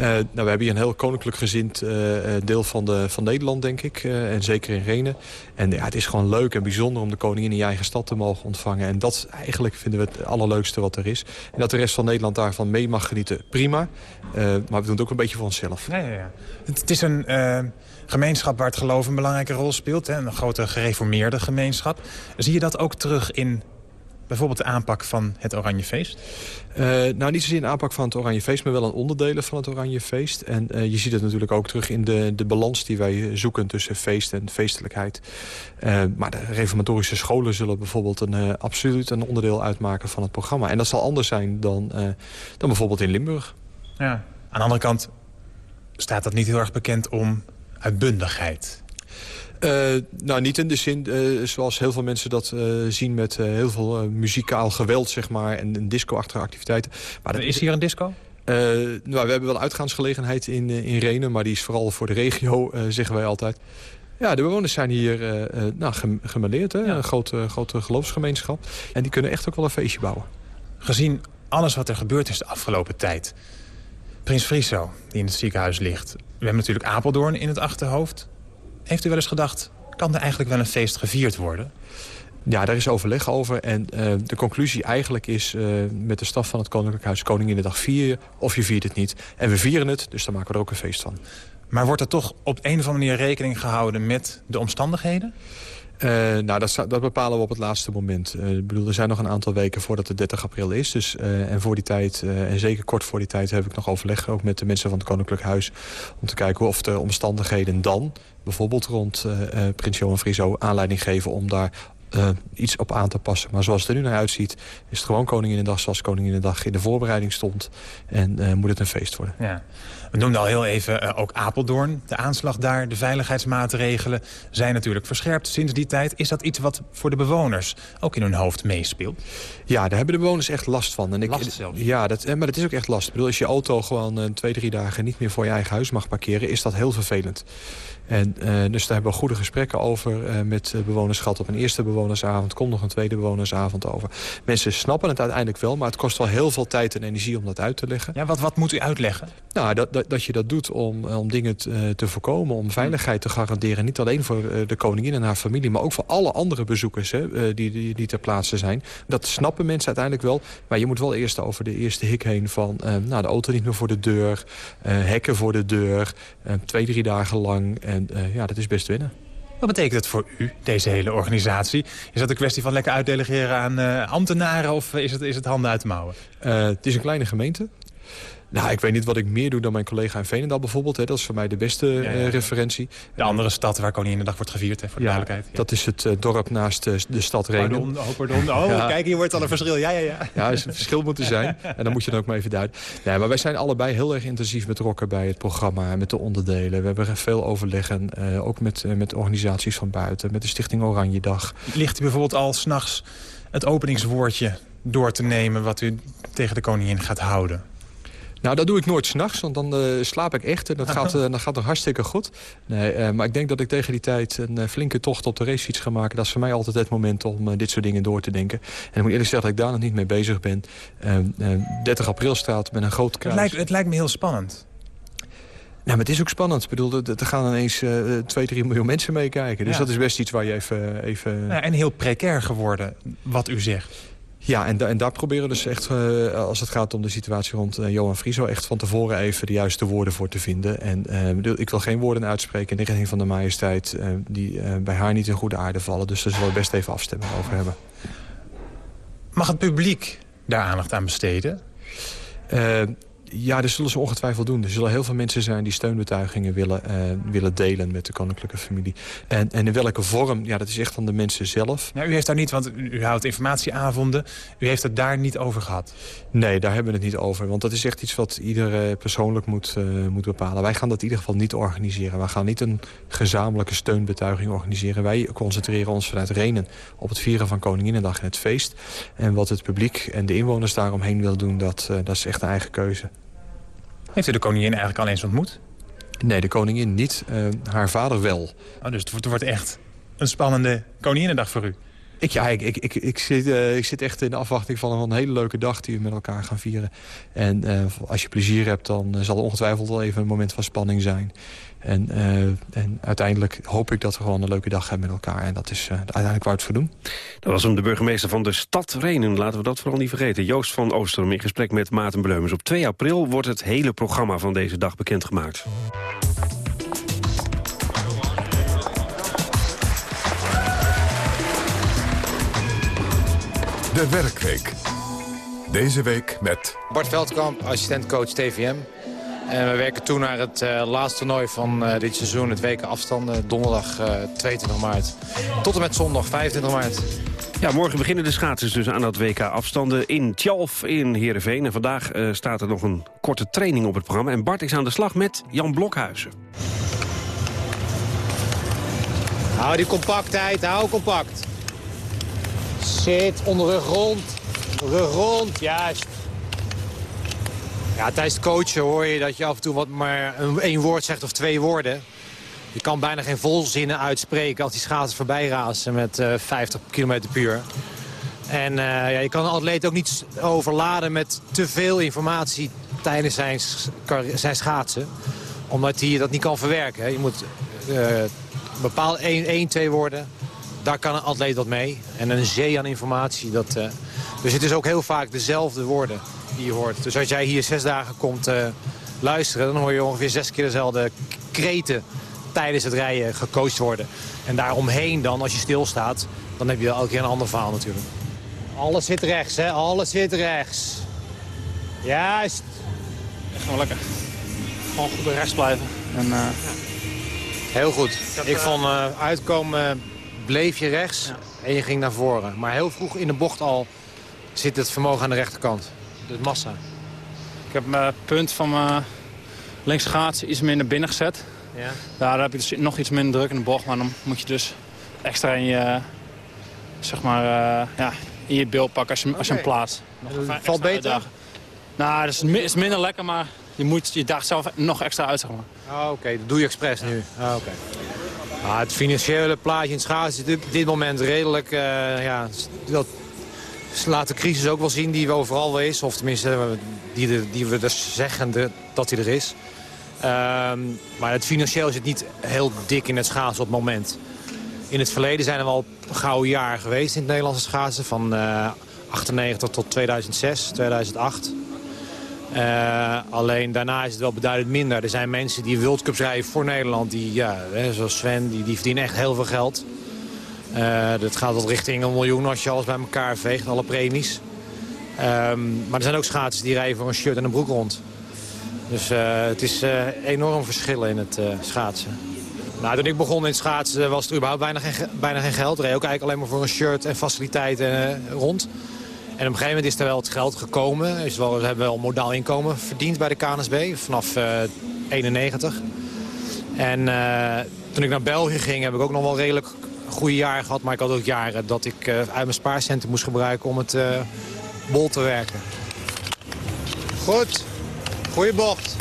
Uh, nou, we hebben hier een heel koninklijk gezind uh, deel van, de, van Nederland, denk ik. Uh, en zeker in Renen. En ja, het is gewoon leuk en bijzonder om de koningin in je eigen stad te mogen ontvangen. En dat eigenlijk vinden we het allerleukste wat er is. En dat de rest van Nederland daarvan mee mag genieten, prima. maar we doen het ook een beetje voor onszelf. Ja, ja, ja. Het, het, is een gemeenschap waar het geloof een belangrijke rol speelt. Hè? Een grote gereformeerde gemeenschap. Zie je dat ook terug in bijvoorbeeld de aanpak van het Oranje Feest? Uh, nou, niet zozeer een aanpak van het Oranje Feest, maar wel een onderdelen van het Oranje Feest. En uh, je ziet het natuurlijk ook terug in de, de balans die wij zoeken tussen feest en feestelijkheid. Uh, maar de reformatorische scholen zullen bijvoorbeeld een, absoluut een onderdeel uitmaken van het programma. En dat zal anders zijn dan, dan bijvoorbeeld in Limburg. Ja. Aan de andere kant staat dat niet heel erg bekend om uitbundigheid. Uh, nou, niet in de zin uh, zoals heel veel mensen dat uh, zien... met heel veel muzikaal geweld, zeg maar, en, en disco-achtige activiteiten. Maar is hier een disco? nou, we hebben wel uitgaansgelegenheid in, in Renen... maar die is vooral voor de regio, zeggen wij altijd. Ja, de bewoners zijn hier nou, gemeleerd, hè? Ja. een grote, grote geloofsgemeenschap. En die kunnen echt ook wel een feestje bouwen. Gezien alles wat er gebeurd is de afgelopen tijd... Prins Friso, die in het ziekenhuis ligt. We hebben natuurlijk Apeldoorn in het achterhoofd. Heeft u wel eens gedacht, kan er eigenlijk wel een feest gevierd worden? Ja, daar is overleg over. En uh, de conclusie eigenlijk is uh, met de staf van het Koninklijk Huis... Koninginnedag vier je of je viert het niet. En we vieren het, dus daar maken we er ook een feest van. Maar wordt er toch op een of andere manier rekening gehouden met de omstandigheden? Uh, nou, dat, dat, bepalen we op het laatste moment. Uh, ik bedoel, er zijn nog een aantal weken voordat het 30 april is. Dus, uh, en voor die tijd, en zeker kort voor die tijd... heb ik nog overleg ook met de mensen van het Koninklijk Huis... om te kijken of de omstandigheden dan bijvoorbeeld rond uh, Prins Johan Friso aanleiding geven om daar uh, iets op aan te passen. Maar zoals het er nu naar uitziet, is het gewoon Koninginnedag zoals Koninginnedag in de voorbereiding stond. En uh, moet het een feest worden. Ja. We noemden al heel even uh, ook Apeldoorn. De aanslag daar, de veiligheidsmaatregelen zijn natuurlijk verscherpt sinds die tijd. Is dat iets wat voor de bewoners ook in hun hoofd meespeelt? Ja, daar hebben de bewoners echt last van. En ik, last zelfs? Ja, dat, maar dat is ook echt last. Ik bedoel, als je auto gewoon twee, drie dagen niet meer voor je eigen huis mag parkeren... is dat heel vervelend. En dus daar hebben we goede gesprekken over met bewoners gehad. Op een eerste bewonersavond komt nog een tweede bewonersavond over. Mensen snappen het uiteindelijk wel, maar het kost wel heel veel tijd en energie om dat uit te leggen. Ja, wat, wat moet u uitleggen? Nou, dat, dat, dat je dat doet om, om dingen te, te voorkomen, om veiligheid te garanderen. Niet alleen voor de koningin en haar familie, maar ook voor alle andere bezoekers hè, die, die, die ter plaatse zijn. Dat snappen mensen uiteindelijk wel. Maar je moet wel eerst over de eerste hik heen van... nou, de auto niet meer voor de deur, hekken voor de deur, twee, drie dagen lang. En ja, dat is best winnen. Wat betekent het voor u, deze hele organisatie? Is dat een kwestie van lekker uitdelegeren aan ambtenaren... of is het, is het handen uit de mouwen? het is een kleine gemeente. Nou, ik weet niet wat ik meer doe dan mijn collega in Veenendaal bijvoorbeeld. Hè. Dat is voor mij de beste ja, ja, referentie. De andere stad waar Koninginnedag wordt gevierd, hè, voor de duidelijkheid. Dat is het uh, dorp naast uh, de stad. Pardon, oh, pardon. Oh, kijk, hier wordt al een verschil. Ja, ja, ja. Ja, is een verschil moeten zijn. En dan moet je dan ook maar even duiden. Nee, maar wij zijn allebei heel erg intensief betrokken bij het programma. Met de onderdelen. We hebben veel overleggen. Uh, ook met, met organisaties van buiten. Met de Stichting Oranje Dag. Ligt u bijvoorbeeld al s'nachts het openingswoordje door te nemen... wat u tegen de koningin gaat houden? Nou, dat doe ik nooit s'nachts, want dan uh, slaap ik echt. En dat gaat, uh, dat gaat nog hartstikke goed. Nee, uh, maar ik denk dat ik tegen die tijd een flinke tocht op de racefiets ga maken. Dat is voor mij altijd het moment om dit soort dingen door te denken. En ik moet eerlijk zeggen dat ik daar nog niet mee bezig ben. 30 april staat met een groot kruis. Het lijkt, het lijkt me heel spannend. Nou, maar het is ook spannend. Ik bedoel, er, er gaan ineens uh, 2, 3 miljoen mensen meekijken. Dus ja. dat is best iets waar je even... even... Ja, en heel precair geworden, wat u zegt. Ja, en, en, daar proberen we dus echt, uh, als het gaat om de situatie rond uh, Johan Frieso... echt van tevoren even de juiste woorden voor te vinden. En uh, ik wil geen woorden uitspreken in de richting van de majesteit... die bij haar niet in goede aarde vallen. Dus daar zullen we best even afstemming over hebben. Mag het publiek daar aandacht aan besteden? Ja, dat zullen ze ongetwijfeld doen. Er zullen heel veel mensen zijn die steunbetuigingen willen, uh, willen delen met de koninklijke familie. En, en in welke vorm, ja, dat is echt van de mensen zelf. Ja, u heeft daar niet, want u houdt informatieavonden. U heeft het daar niet over gehad? Nee, daar hebben we het niet over. Want dat is echt iets wat ieder persoonlijk moet, uh, moet bepalen. Wij gaan dat in ieder geval niet organiseren. Wij gaan niet een gezamenlijke steunbetuiging organiseren. Wij concentreren ons vanuit Renen op het vieren van Koninginnedag en het feest. En wat het publiek en de inwoners daaromheen wil doen, dat, uh, dat is echt een eigen keuze. Heeft u de koningin eigenlijk al eens ontmoet? Nee, de koningin niet. Uh, haar vader wel. Oh, dus het wordt, echt een spannende koninginnedag voor u? Ik, ja, ik, ik, ik, ik, zit, uh, ik zit echt in de afwachting van een hele leuke dag die we met elkaar gaan vieren. En uh, als je plezier hebt, dan zal er ongetwijfeld wel even een moment van spanning zijn. En, uh, en uiteindelijk hoop ik dat we gewoon een leuke dag hebben met elkaar. En dat is uh, uiteindelijk waar we het voor doen. Dat was hem de burgemeester van de stad Renen. Laten we dat vooral niet vergeten. Joost van Oosterom in gesprek met Maarten Bleumers. Op 2 april wordt het hele programma van deze dag bekendgemaakt. De Werkweek. Deze week met... Bart Veldkamp, assistent-coach TVM. En we werken toe naar het uh, laatste toernooi van uh, dit seizoen, het weken afstanden. Donderdag uh, 22 maart tot en met zondag 25 maart. Ja, morgen beginnen de schaatsers dus aan dat WK afstanden in Tjalf in Heerenveen. En vandaag staat er nog een korte training op het programma. En Bart is aan de slag met Jan Blokhuizen. Hou die compactheid, hou compact. Zit, onder rug rond. Rug rond, juist. Ja, tijdens het coachen hoor je dat je af en toe wat maar een, één woord zegt of twee woorden. Je kan bijna geen volzinnen uitspreken als die schaatsen voorbij razen met uh, 50 km per uur. En uh, ja, je kan een atleet ook niet overladen met te veel informatie tijdens zijn, zijn schaatsen. Omdat hij dat niet kan verwerken. Je moet uh, bepaald één, één, twee woorden, daar kan een atleet wat mee. En een zee aan informatie. Dat, dus het is ook heel vaak dezelfde woorden die je hoort. Dus als jij hier zes dagen komt uh, luisteren... dan hoor je ongeveer zes keer dezelfde kreten tijdens het rijden gecoacht worden. En daaromheen dan, als je stilstaat, dan heb je elke keer een ander verhaal natuurlijk. Alles zit rechts, hè? Alles zit rechts. Juist. Echt gewoon lekker. Gewoon goed bij rechts blijven. En, uh... Heel goed. Ik, ik vond uh, uitkomen bleef je rechts ja. en je ging naar voren. Maar heel vroeg in de bocht al zit het vermogen aan de rechterkant. Dus massa. Ik heb mijn punt van mijn linkse gaats iets meer naar binnen gezet. Ja. Daar heb je dus nog iets minder druk in de bocht. Maar dan moet je dus extra in je, zeg maar, uh, ja, in je beeld pakken als je, als je hem plaatst. Nog valt beter? Uitdagen. Nou, het is, is, minder lekker, maar je, moet, je daagt zelf nog extra uit, zeg maar. Oh, oké. Okay. Dat doe je expres ja. nu. Oh, oké. Ah, het financiële plaatje in het schaatsen is op dit moment redelijk... Uh, ja, dat laat de crisis ook wel zien die we overal wel is. Of tenminste, die, de, die we dus zeggen dat die er is. Ehm, maar het financieel het niet heel dik in het schaatsen op het moment. In het verleden zijn er wel gouden jaar geweest in het Nederlandse schaatsen. Van uh, 98 tot 2006, 2008. Uh, alleen daarna is het wel beduidend minder. Er zijn mensen die World Cups rijden voor Nederland. Die, ja, zoals Sven, die, die verdienen echt heel veel geld. Uh, dat gaat tot richting een miljoen als je alles bij elkaar veegt, alle premies. Um, maar er zijn ook schaatsers die rijden voor een shirt en een broek rond. Dus uh, het is enorm verschillen in het schaatsen. Nou, toen ik begon in het schaatsen was er überhaupt bijna geen, bijna geen geld. Ik reed ook eigenlijk alleen maar voor een shirt en faciliteiten rond. En op een gegeven moment is er wel het geld gekomen. Is wel, we hebben wel modaal inkomen verdiend bij de KNSB vanaf uh, 91. En toen ik naar België ging heb ik ook nog wel redelijk goede jaren gehad. Maar ik had ook jaren dat ik uh, uit mijn spaarcenten moest gebruiken om het uh, bol te werken. Goed. Goeie bocht.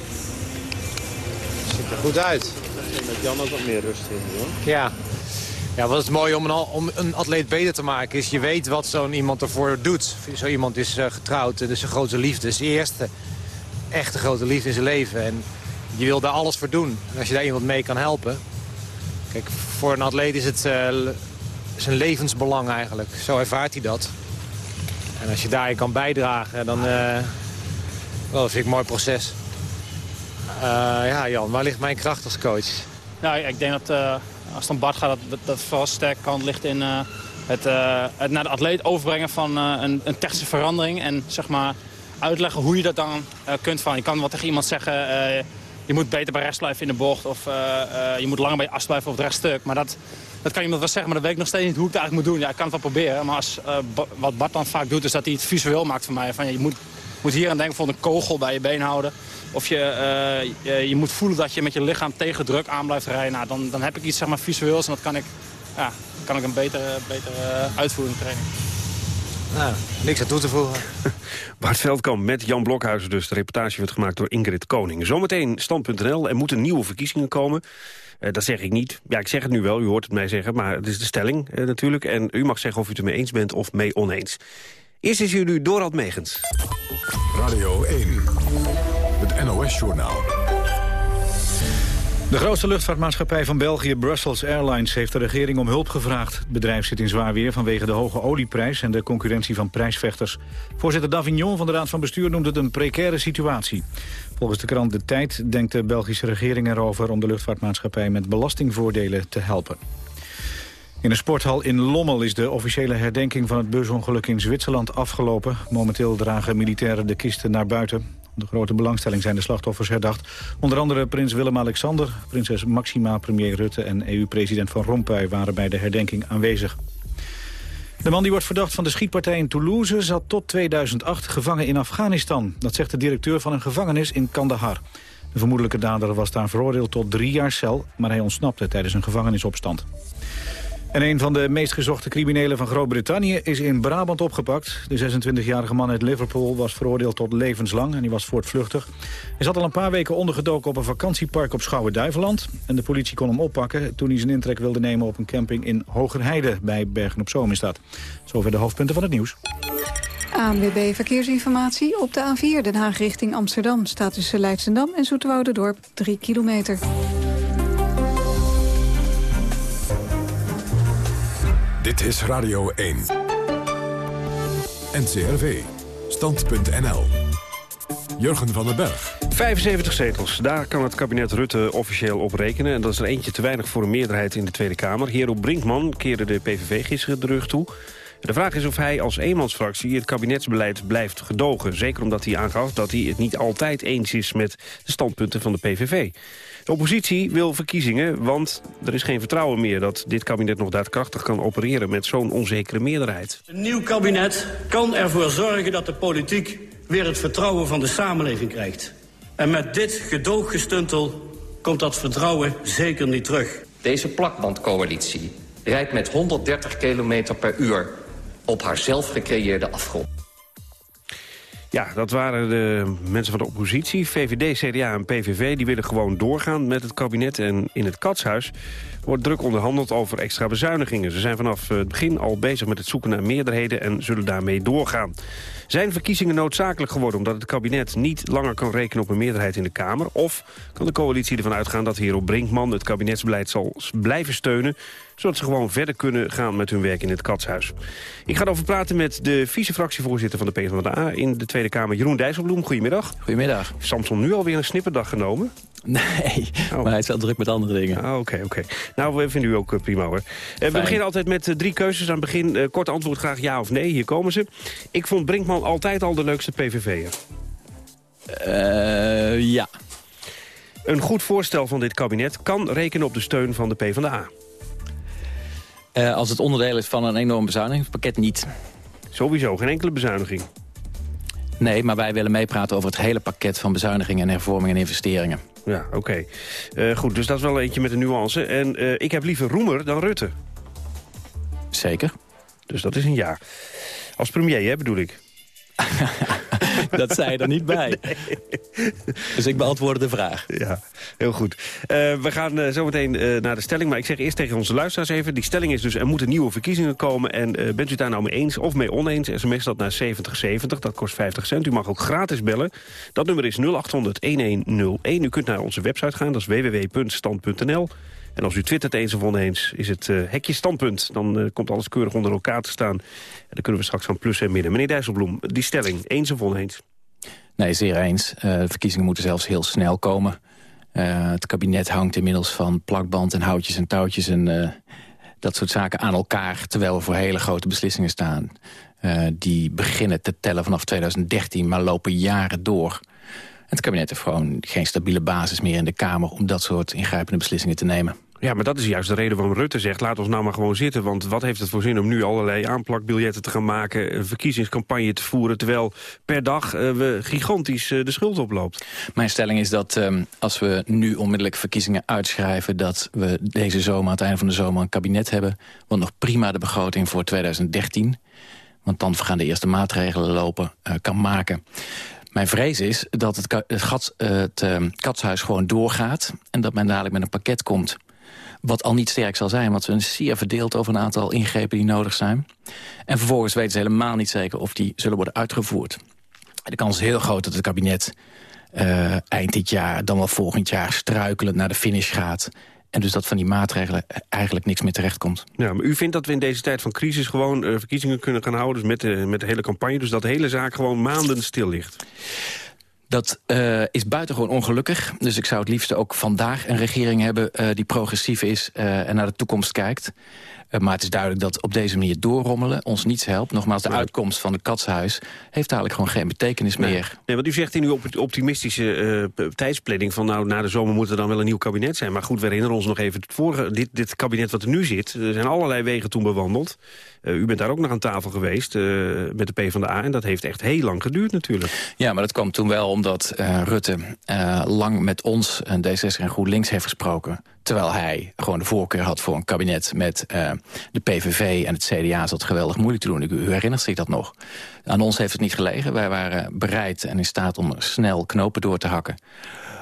Ziet er goed uit. Met Jan ook wat meer rust in, hoor. Ja. Ja, wat is mooi om een, om een atleet beter te maken is... je weet wat zo'n iemand ervoor doet. Zo iemand is uh, getrouwd, dus zijn grote liefde. is de eerste echte grote liefde in zijn leven. En je wil daar alles voor doen. En als je daar iemand mee kan helpen... Kijk, voor een atleet is het zijn levensbelang eigenlijk. Zo ervaart hij dat. En als je daarin kan bijdragen, dan... Uh, wel, dat vind ik een mooi proces. ja, Jan, waar ligt mijn kracht als coach? Nou, ik denk dat als het om Bart gaat, dat, dat vooral sterk kant ligt in het, het, naar de atleet overbrengen van een, een, technische verandering. En zeg maar uitleggen hoe je dat dan kunt van. Je kan wat tegen iemand zeggen, je moet beter bij rechts blijven in de bocht. Of je moet langer bij je as blijven op het rechtstuk. Maar dat, dat kan iemand wel zeggen, maar dat weet ik nog steeds niet hoe ik het eigenlijk moet doen. Ja, ik kan het wel proberen, maar als, wat Bart dan vaak doet is dat hij het visueel maakt voor mij. Van, je moet, moet hier aan denken, voor een kogel bij je been houden. Of je, je, je, moet voelen dat je met je lichaam tegen druk aan blijft rijden. Nou, dan, dan heb ik iets zeg maar, visueels en dat kan ik, ja, kan ik een betere, betere uitvoering trainen. Nou, niks aan toe te voegen. Bart Veldkamp met Jan Blokhuizen dus. De reportage werd gemaakt door Ingrid Koning. Zometeen stand.nl. Er moeten nieuwe verkiezingen komen. Uh, dat zeg ik niet. Ja, ik zeg het nu wel. U hoort het mij zeggen. Maar het is de stelling uh, natuurlijk. En u mag zeggen of u het ermee eens bent of mee oneens. Eerst is jullie Dorald Megens. Radio 1. Het NOS-journaal. De grootste luchtvaartmaatschappij van België, Brussels Airlines, heeft de regering om hulp gevraagd. Het bedrijf zit in zwaar weer vanwege de hoge olieprijs en de concurrentie van prijsvechters. Voorzitter Davignon van de Raad van Bestuur noemt het een precaire situatie. Volgens de krant De Tijd denkt de Belgische regering erover om de luchtvaartmaatschappij met belastingvoordelen te helpen. In een sporthal in Lommel is de officiële herdenking van het busongeluk in Zwitserland afgelopen. Momenteel dragen militairen de kisten naar buiten. De grote belangstelling zijn de slachtoffers herdacht. Onder andere prins Willem-Alexander, prinses Maxima, premier Rutte... en EU-president Van Rompuy waren bij de herdenking aanwezig. De man die wordt verdacht van de schietpartij in Toulouse... zat tot 2008 gevangen in Afghanistan. Dat zegt de directeur van een gevangenis in Kandahar. De vermoedelijke dader was daar veroordeeld tot drie jaar cel... maar hij ontsnapte tijdens een gevangenisopstand. En een van de meest gezochte criminelen van Groot-Brittannië is in Brabant opgepakt. De 26-jarige man uit Liverpool was veroordeeld tot levenslang en hij was voortvluchtig. Hij zat al een paar weken ondergedoken op een vakantiepark op Schouwen-Duiveland. En de politie kon hem oppakken toen hij zijn intrek wilde nemen op een camping in Hogerheide bij Bergen-op-Zoom is dat. Zover de hoofdpunten van het nieuws. ANWB Verkeersinformatie. Op de A4 Den Haag richting Amsterdam staat tussen Leidsendam en Dorp 3 kilometer. Dit is Radio 1. NCRV. Stand.nl. Jurgen van den Berg. 75 zetels, daar kan het kabinet Rutte officieel op rekenen. En dat is er eentje te weinig voor een meerderheid in de Tweede Kamer. Hero Brinkman keerde de PVV gisteren de rug toe. De vraag is of hij als eenmansfractie het kabinetsbeleid blijft gedogen. Zeker omdat hij aangaf dat hij het niet altijd eens is met de standpunten van de PVV. De oppositie wil verkiezingen, want er is geen vertrouwen meer... dat dit kabinet nog daadkrachtig kan opereren met zo'n onzekere meerderheid. Een nieuw kabinet kan ervoor zorgen dat de politiek weer het vertrouwen van de samenleving krijgt. En met dit gedooggestuntel komt dat vertrouwen zeker niet terug. Deze plakbandcoalitie rijdt met 130 km per uur op haar zelf gecreëerde afgrond. Ja, dat waren de mensen van de oppositie. VVD, CDA en PVV die willen gewoon doorgaan met het kabinet. En in het Katshuis wordt druk onderhandeld over extra bezuinigingen. Ze zijn vanaf het begin al bezig met het zoeken naar meerderheden... en zullen daarmee doorgaan. Zijn verkiezingen noodzakelijk geworden omdat het kabinet niet langer kan rekenen op een meerderheid in de Kamer? Of kan de coalitie ervan uitgaan dat hero Brinkman het kabinetsbeleid zal blijven steunen zodat ze gewoon verder kunnen gaan met hun werk in het Katshuis. Ik ga erover praten met de vice-fractievoorzitter van de PvdA in de Tweede Kamer, Jeroen Dijsselbloem. Goedemiddag. Goedemiddag. Samson nu alweer een snipperdag genomen? Nee, maar hij is wel druk met andere dingen. Ah, Oké, oké. Nou, we vinden u ook eh, prima hoor. Eh, we beginnen altijd met eh, drie keuzes aan het begin. Kort antwoord graag ja of nee, hier komen ze. Ik vond Brinkman altijd al de leukste PVV'er. Eh, ja. Een goed voorstel van dit kabinet kan rekenen op de steun van de PvdA. Eh, als het onderdeel is van een enorm bezuinigingspakket, niet. Sowieso, geen enkele bezuiniging. Nee, maar wij willen meepraten over het hele pakket van bezuinigingen en hervormingen en investeringen. Ja, oké. Eh, goed, dus dat is wel eentje met een nuance. En eh, ik heb liever Roemer dan Rutte. Zeker. Dus dat is een ja. Als premier, hè, bedoel ik. dat zei je er niet bij. Dus ik beantwoord de vraag. Ja, heel goed. Eh, we gaan uh, zo meteen uh, naar de stelling. Maar ik zeg eerst tegen onze luisteraars even. Die stelling is dus, er moeten nieuwe verkiezingen komen. En bent u daar nou mee eens of mee oneens? SMS dat naar 7070, dat kost 50 cent. U mag ook gratis bellen. Dat nummer is 0800-1101. U kunt naar onze website gaan, dat is www.stand.nl. En als u twittert eens of oneens, is het uh, hekje standpunt. Dan uh, komt alles keurig onder elkaar te staan. En dan kunnen we straks van plus en midden. Meneer Dijsselbloem, die stelling, eens of oneens? Nee, zeer eens. Uh, de verkiezingen moeten zelfs heel snel komen. het kabinet hangt inmiddels van plakband en houtjes en touwtjes... en dat soort zaken aan elkaar, terwijl we voor hele grote beslissingen staan. die beginnen te tellen vanaf 2013, maar lopen jaren door... Het kabinet heeft gewoon geen stabiele basis meer in de Kamer... om dat soort ingrijpende beslissingen te nemen. Ja, maar dat is juist de reden waarom Rutte zegt... laat ons nou maar gewoon zitten, want wat heeft het voor zin... om nu allerlei aanplakbiljetten te gaan maken... een verkiezingscampagne te voeren... terwijl per dag uh, we gigantisch uh, de schuld oploopt. Mijn stelling is dat um, als we nu onmiddellijk verkiezingen uitschrijven... dat we deze zomer, aan het einde van de zomer, een kabinet hebben... wat nog prima de begroting voor 2013... want dan gaan de eerste maatregelen lopen, uh, kan maken... Mijn vrees is dat het, gat, het uh, katshuis gewoon doorgaat... en dat men dadelijk met een pakket komt wat al niet sterk zal zijn... want we zijn zeer verdeeld over een aantal ingrepen die nodig zijn. En vervolgens weten ze helemaal niet zeker of die zullen worden uitgevoerd. De kans is heel groot dat het kabinet uh, eind dit jaar... dan wel volgend jaar struikelend naar de finish gaat... En dus dat van die maatregelen eigenlijk niks meer terechtkomt. Ja, maar u vindt dat we in deze tijd van crisis gewoon uh, verkiezingen kunnen gaan houden... Dus met, de, met de hele campagne, dus dat de hele zaak gewoon maanden stil ligt? Dat uh, is buitengewoon ongelukkig. Dus ik zou het liefst ook vandaag een regering hebben die progressief is en naar de toekomst kijkt. Uh, maar het is duidelijk dat op deze manier doorrommelen ons niets helpt. Nogmaals, de nee. uitkomst van het katshuis heeft eigenlijk gewoon geen betekenis nee. meer. Nee, want u zegt in uw optimistische uh, tijdsplanning van nou, na de zomer moet er dan wel een nieuw kabinet zijn. Maar goed, we herinneren ons nog even het vorige, dit, dit kabinet wat er nu zit. Er zijn allerlei wegen toen bewandeld. Uh, u bent daar ook nog aan tafel geweest uh, met de PvdA. En dat heeft echt heel lang geduurd natuurlijk. Ja, maar dat kwam toen wel omdat Rutte lang met ons, en D66 en GroenLinks, heeft gesproken. Terwijl hij gewoon de voorkeur had voor een kabinet met de PVV en het CDA. zat geweldig moeilijk te doen. U, herinnert zich dat nog. Aan ons heeft het niet gelegen. Wij waren bereid en in staat om snel knopen door te hakken.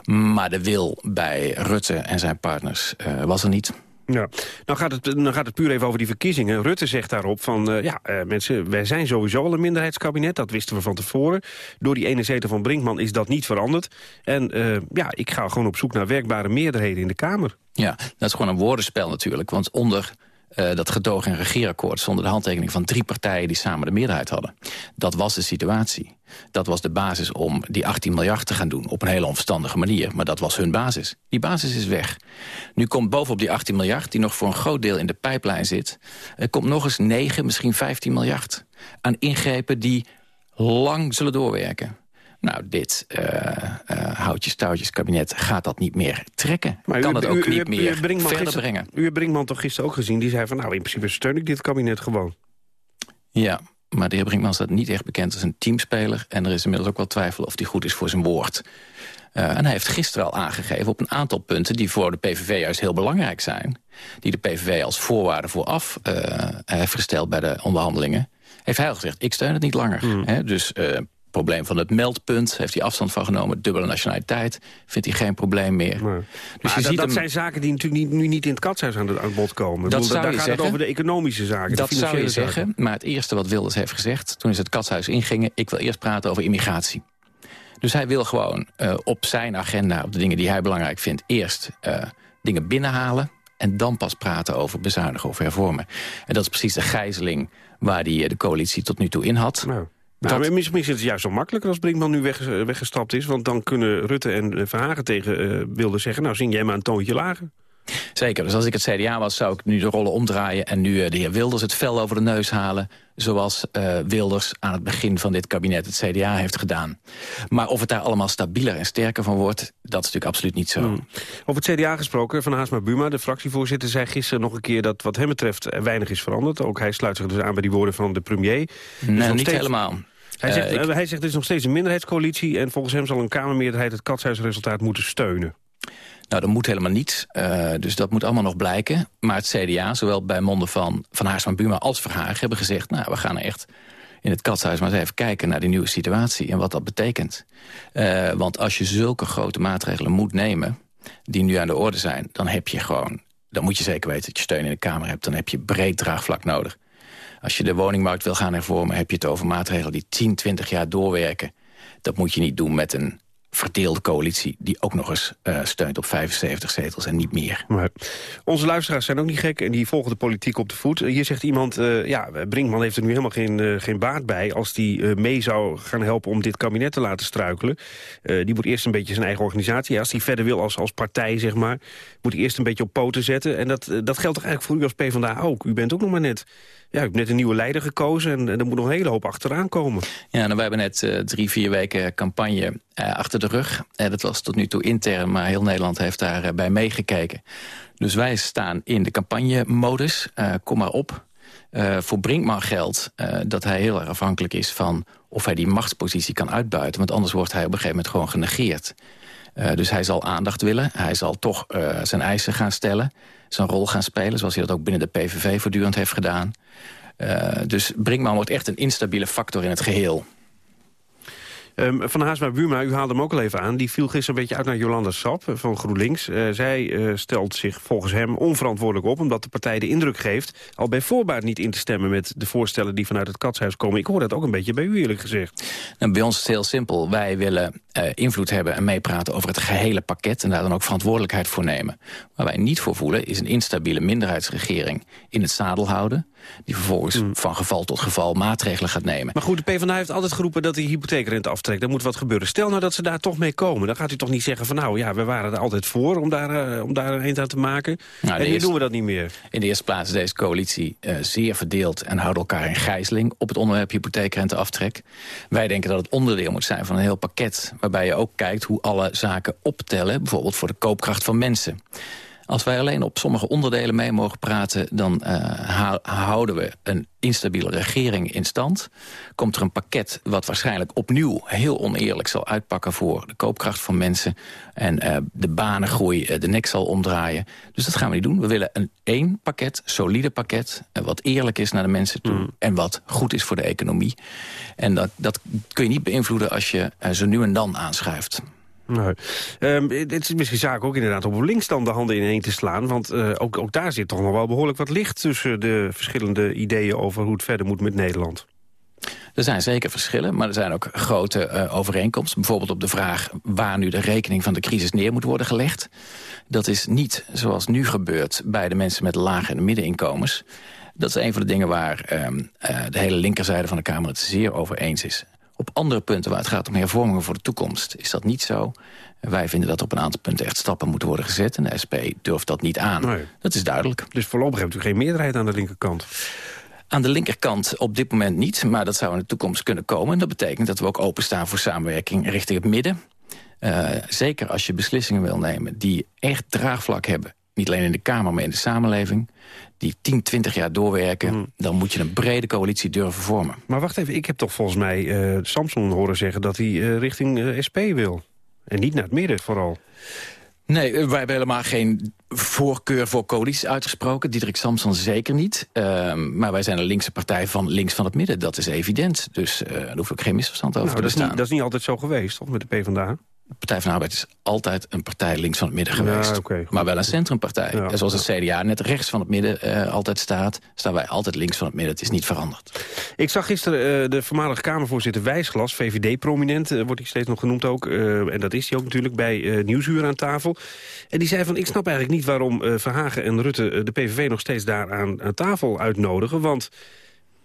Maar de wil bij Rutte en zijn partners was er niet. Ja, nou gaat, het, dan gaat het puur even over die verkiezingen. Rutte zegt daarop van, uh, ja, uh, mensen, wij zijn sowieso al een minderheidskabinet. Dat wisten we van tevoren. Door die ene zetel van Brinkman is dat niet veranderd. En uh, ja, ik ga gewoon op zoek naar werkbare meerderheden in de Kamer. Ja, dat is gewoon een woordenspel natuurlijk. Want onder uh, dat gedoog- en regeerakkoord... zonder de handtekening van drie partijen die samen de meerderheid hadden. Dat was de situatie. Dat was de basis om die 18 miljard te gaan doen op een hele onverstandige manier. Maar dat was hun basis. Die basis is weg. Nu komt bovenop die 18 miljard, die nog voor een groot deel in de pijplijn zit... er komt nog eens 9, misschien 15 miljard aan ingrepen die lang zullen doorwerken. Nou, dit uh, uh, houtjes-touwtjes kabinet gaat dat niet meer trekken. Maar kan u, het ook u, u, niet meer verder brengen. U hebt Brinkman toch gisteren ook gezien? Die zei van, nou, in principe steun ik dit kabinet gewoon. Ja, maar de heer Brinkman staat niet echt bekend als een teamspeler... en er is inmiddels ook wel twijfel of hij goed is voor zijn woord. Uh, en hij heeft gisteren al aangegeven op een aantal punten... die voor de PVV juist heel belangrijk zijn... die de PVV als voorwaarde vooraf heeft gesteld bij de onderhandelingen... heeft hij al gezegd, ik steun het niet langer. Mm. Hè? Dus probleem van het meldpunt. Heeft hij afstand van genomen. Dubbele nationaliteit. Vindt hij geen probleem meer. Dus maar maar je dat, ziet dat hem- zijn zaken die natuurlijk niet, nu niet in het katshuis aan, de, aan bod komen. Dat Ik bedoel, zou daar je gaat zeggen. het over de economische zaken, Dat zou je financiële zeggen, zaken. maar het eerste wat Wilders heeft gezegd... toen ze het katshuis ingingen, ik wil eerst praten over immigratie. Dus hij wil gewoon eh, op zijn agenda, op de dingen die hij belangrijk vindt... eerst eh, dingen binnenhalen en dan pas praten over bezuinigen of hervormen. En dat is precies de gijzeling waar die, eh, de coalitie tot nu toe in had. Nou, maar misschien is het juist zo makkelijker als Brinkman nu weg, weggestapt is. Want dan kunnen Rutte en eh, Verhagen tegen eh Wilde zeggen... nou, zing jij maar een toontje lager. Zeker, dus als ik het CDA was, zou ik nu de rollen omdraaien... en nu eh, de heer Wilders het vel over de neus halen... zoals Wilders aan het begin van dit kabinet het CDA heeft gedaan. Maar of het daar allemaal stabieler en sterker van wordt... dat is natuurlijk absoluut niet zo. Hmm. Over het CDA gesproken, Van Haasma Buma, de fractievoorzitter... zei gisteren nog een keer dat wat hem betreft weinig is veranderd. Ook hij sluit zich dus aan bij die woorden van de premier. Er Nee, nog niet steeds- helemaal. Hij Eh, zegt, ik- eh, hij zegt er is nog steeds een minderheidscoalitie... en volgens hem zal een Kamermeerderheid het katshuisresultaat moeten steunen. Nou, dat moet helemaal niet. Eh, dus dat moet allemaal nog blijken. Maar het CDA, zowel bij monden van Van Haarsman Buma als Verhagen... hebben gezegd, nou, we gaan echt in het katshuis maar eens even kijken... naar die nieuwe situatie en wat dat betekent. Eh, want als je zulke grote maatregelen moet nemen... die nu aan de orde zijn, dan heb je gewoon... dan moet je zeker weten dat je steun in de Kamer hebt. Dan heb je breed draagvlak nodig. Als je de woningmarkt wil gaan hervormen... heb je het over maatregelen die 10, 20 jaar doorwerken. Dat moet je niet doen met een verdeelde coalitie... die ook nog eens eh, steunt op 75 zetels en niet meer. Maar onze luisteraars zijn ook niet gek en die volgen de politiek op de voet. Eh, Hier zegt iemand, eh, ja, Brinkman heeft er nu helemaal geen, eh, geen baat bij... als die mee zou gaan helpen om dit kabinet te laten struikelen. Die moet eerst een beetje zijn eigen organisatie... als hij verder wil als, als partij, zeg maar... moet hij eerst een beetje op poten zetten. En dat, dat geldt toch eigenlijk voor u als PvdA ook? U bent ook nog maar net... Ja, u hebt net een nieuwe leider gekozen en, er moet nog een hele hoop achteraan komen. Ja, nou, we hebben net eh, drie, vier weken campagne eh, achter de rug. Eh, dat was tot nu toe intern, maar heel Nederland heeft daarbij bij meegekeken. Dus wij staan in de campagnemodus. Kom maar op. Voor Brinkman geldt dat hij heel erg afhankelijk is van of hij die machtspositie kan uitbuiten. Want anders wordt hij op een gegeven moment gewoon genegeerd. Dus hij zal aandacht willen. Hij zal toch zijn eisen gaan stellen. Zijn rol gaan spelen, zoals hij dat ook binnen de PVV voortdurend heeft gedaan. Eh, dus Brinkman wordt echt een instabiele factor in het geheel. Ehm, van Haasma Buma, u haalde hem ook al even aan... die viel gisteren een beetje uit naar Jolanda Sap eh, van GroenLinks. Eh, zij eh, stelt zich volgens hem onverantwoordelijk op... omdat de partij de indruk geeft... al bij voorbaat niet in te stemmen met de voorstellen... die vanuit het katshuis komen. Ik hoor dat ook een beetje bij u eerlijk gezegd. Nou, bij ons is het heel simpel. Wij willen invloed hebben en meepraten over het gehele pakket... en daar dan ook verantwoordelijkheid voor nemen. Waar wij niet voor voelen is een instabiele minderheidsregering in het zadel houden... die vervolgens van geval tot geval maatregelen gaat nemen. Maar goed, de PvdA heeft altijd geroepen dat die hypotheekrente aftrekt. Daar moet wat gebeuren. Stel nou dat ze daar toch mee komen. Dan gaat u toch niet zeggen van nou ja, we waren er altijd voor... om daar, eh, om daar een eind aan te maken. Nou, en nu eerste- doen we dat niet meer. In de eerste plaats is deze coalitie eh, zeer verdeeld... en houden elkaar in gijzeling op het onderwerp hypotheekrenteaftrek. Wij denken dat het onderdeel moet zijn van een heel pakket... waarbij je ook kijkt hoe alle zaken optellen... bijvoorbeeld voor de koopkracht van mensen. Als wij alleen op sommige onderdelen mee mogen praten... dan eh, houden we een instabiele regering in stand. Komt er een pakket wat waarschijnlijk opnieuw heel oneerlijk zal uitpakken... voor de koopkracht van mensen en eh, de banengroei eh, de nek zal omdraaien. Dus dat gaan we niet doen. We willen een één pakket, solide pakket... eh, wat eerlijk is naar de mensen toe en wat goed is voor de economie. En dat, dat kun je niet beïnvloeden als je zo nu en dan aanschuift. Nee. Ehm, het is misschien zaak ook inderdaad om op links dan de handen ineen te slaan. Want eh, ook, ook daar zit toch nog wel behoorlijk wat licht... tussen de verschillende ideeën over hoe het verder moet met Nederland. Er zijn zeker verschillen, maar er zijn ook grote eh, overeenkomsten. Bijvoorbeeld op de vraag waar nu de rekening van de crisis neer moet worden gelegd. Dat is niet zoals nu gebeurt bij de mensen met lage en middeninkomens. Dat is een van de dingen waar ehm, eh, de hele linkerzijde van de Kamer het zeer over eens is. Op andere punten waar het gaat om hervormingen voor de toekomst is dat niet zo. Wij vinden dat op een aantal punten echt stappen moeten worden gezet. En de SP durft dat niet aan. Nee. Dat is duidelijk. Dus voorlopig hebt u geen meerderheid aan de linkerkant. Aan de linkerkant op dit moment niet, maar dat zou in de toekomst kunnen komen. En dat betekent dat we ook openstaan voor samenwerking richting het midden. Eh, zeker als je beslissingen wil nemen die echt draagvlak hebben. Niet alleen in de Kamer, maar in de samenleving. Die 10, 20 jaar doorwerken. Dan moet je een brede coalitie durven vormen. Maar wacht even, ik heb toch volgens mij eh, Samson horen zeggen... dat hij eh, richting eh, SP wil. En niet naar het midden vooral. Nee, wij hebben helemaal geen voorkeur voor coalities uitgesproken. Diederik Samson zeker niet. Ehm, maar wij zijn een linkse partij van links van het midden. Dat is evident. Dus uh, daar hoef ik geen misverstand over nou, te dat staan. Is niet, dat is niet altijd zo geweest, toch, met de PvdA? De Partij van de Arbeid is altijd een partij links van het midden geweest. Ja, okay, maar wel een centrumpartij. Ja, Zoals het CDA net rechts van het midden uh, altijd staat... staan wij altijd links van het midden. Het is niet veranderd. Ik zag gisteren uh, de voormalige Kamervoorzitter Wijsglas... VVD-prominent, uh, wordt hij steeds nog genoemd ook. en dat is hij ook natuurlijk bij Nieuwsuur aan tafel. En die zei van, ik snap eigenlijk niet waarom Verhagen en Rutte... de PVV nog steeds daar aan, aan tafel uitnodigen. Want...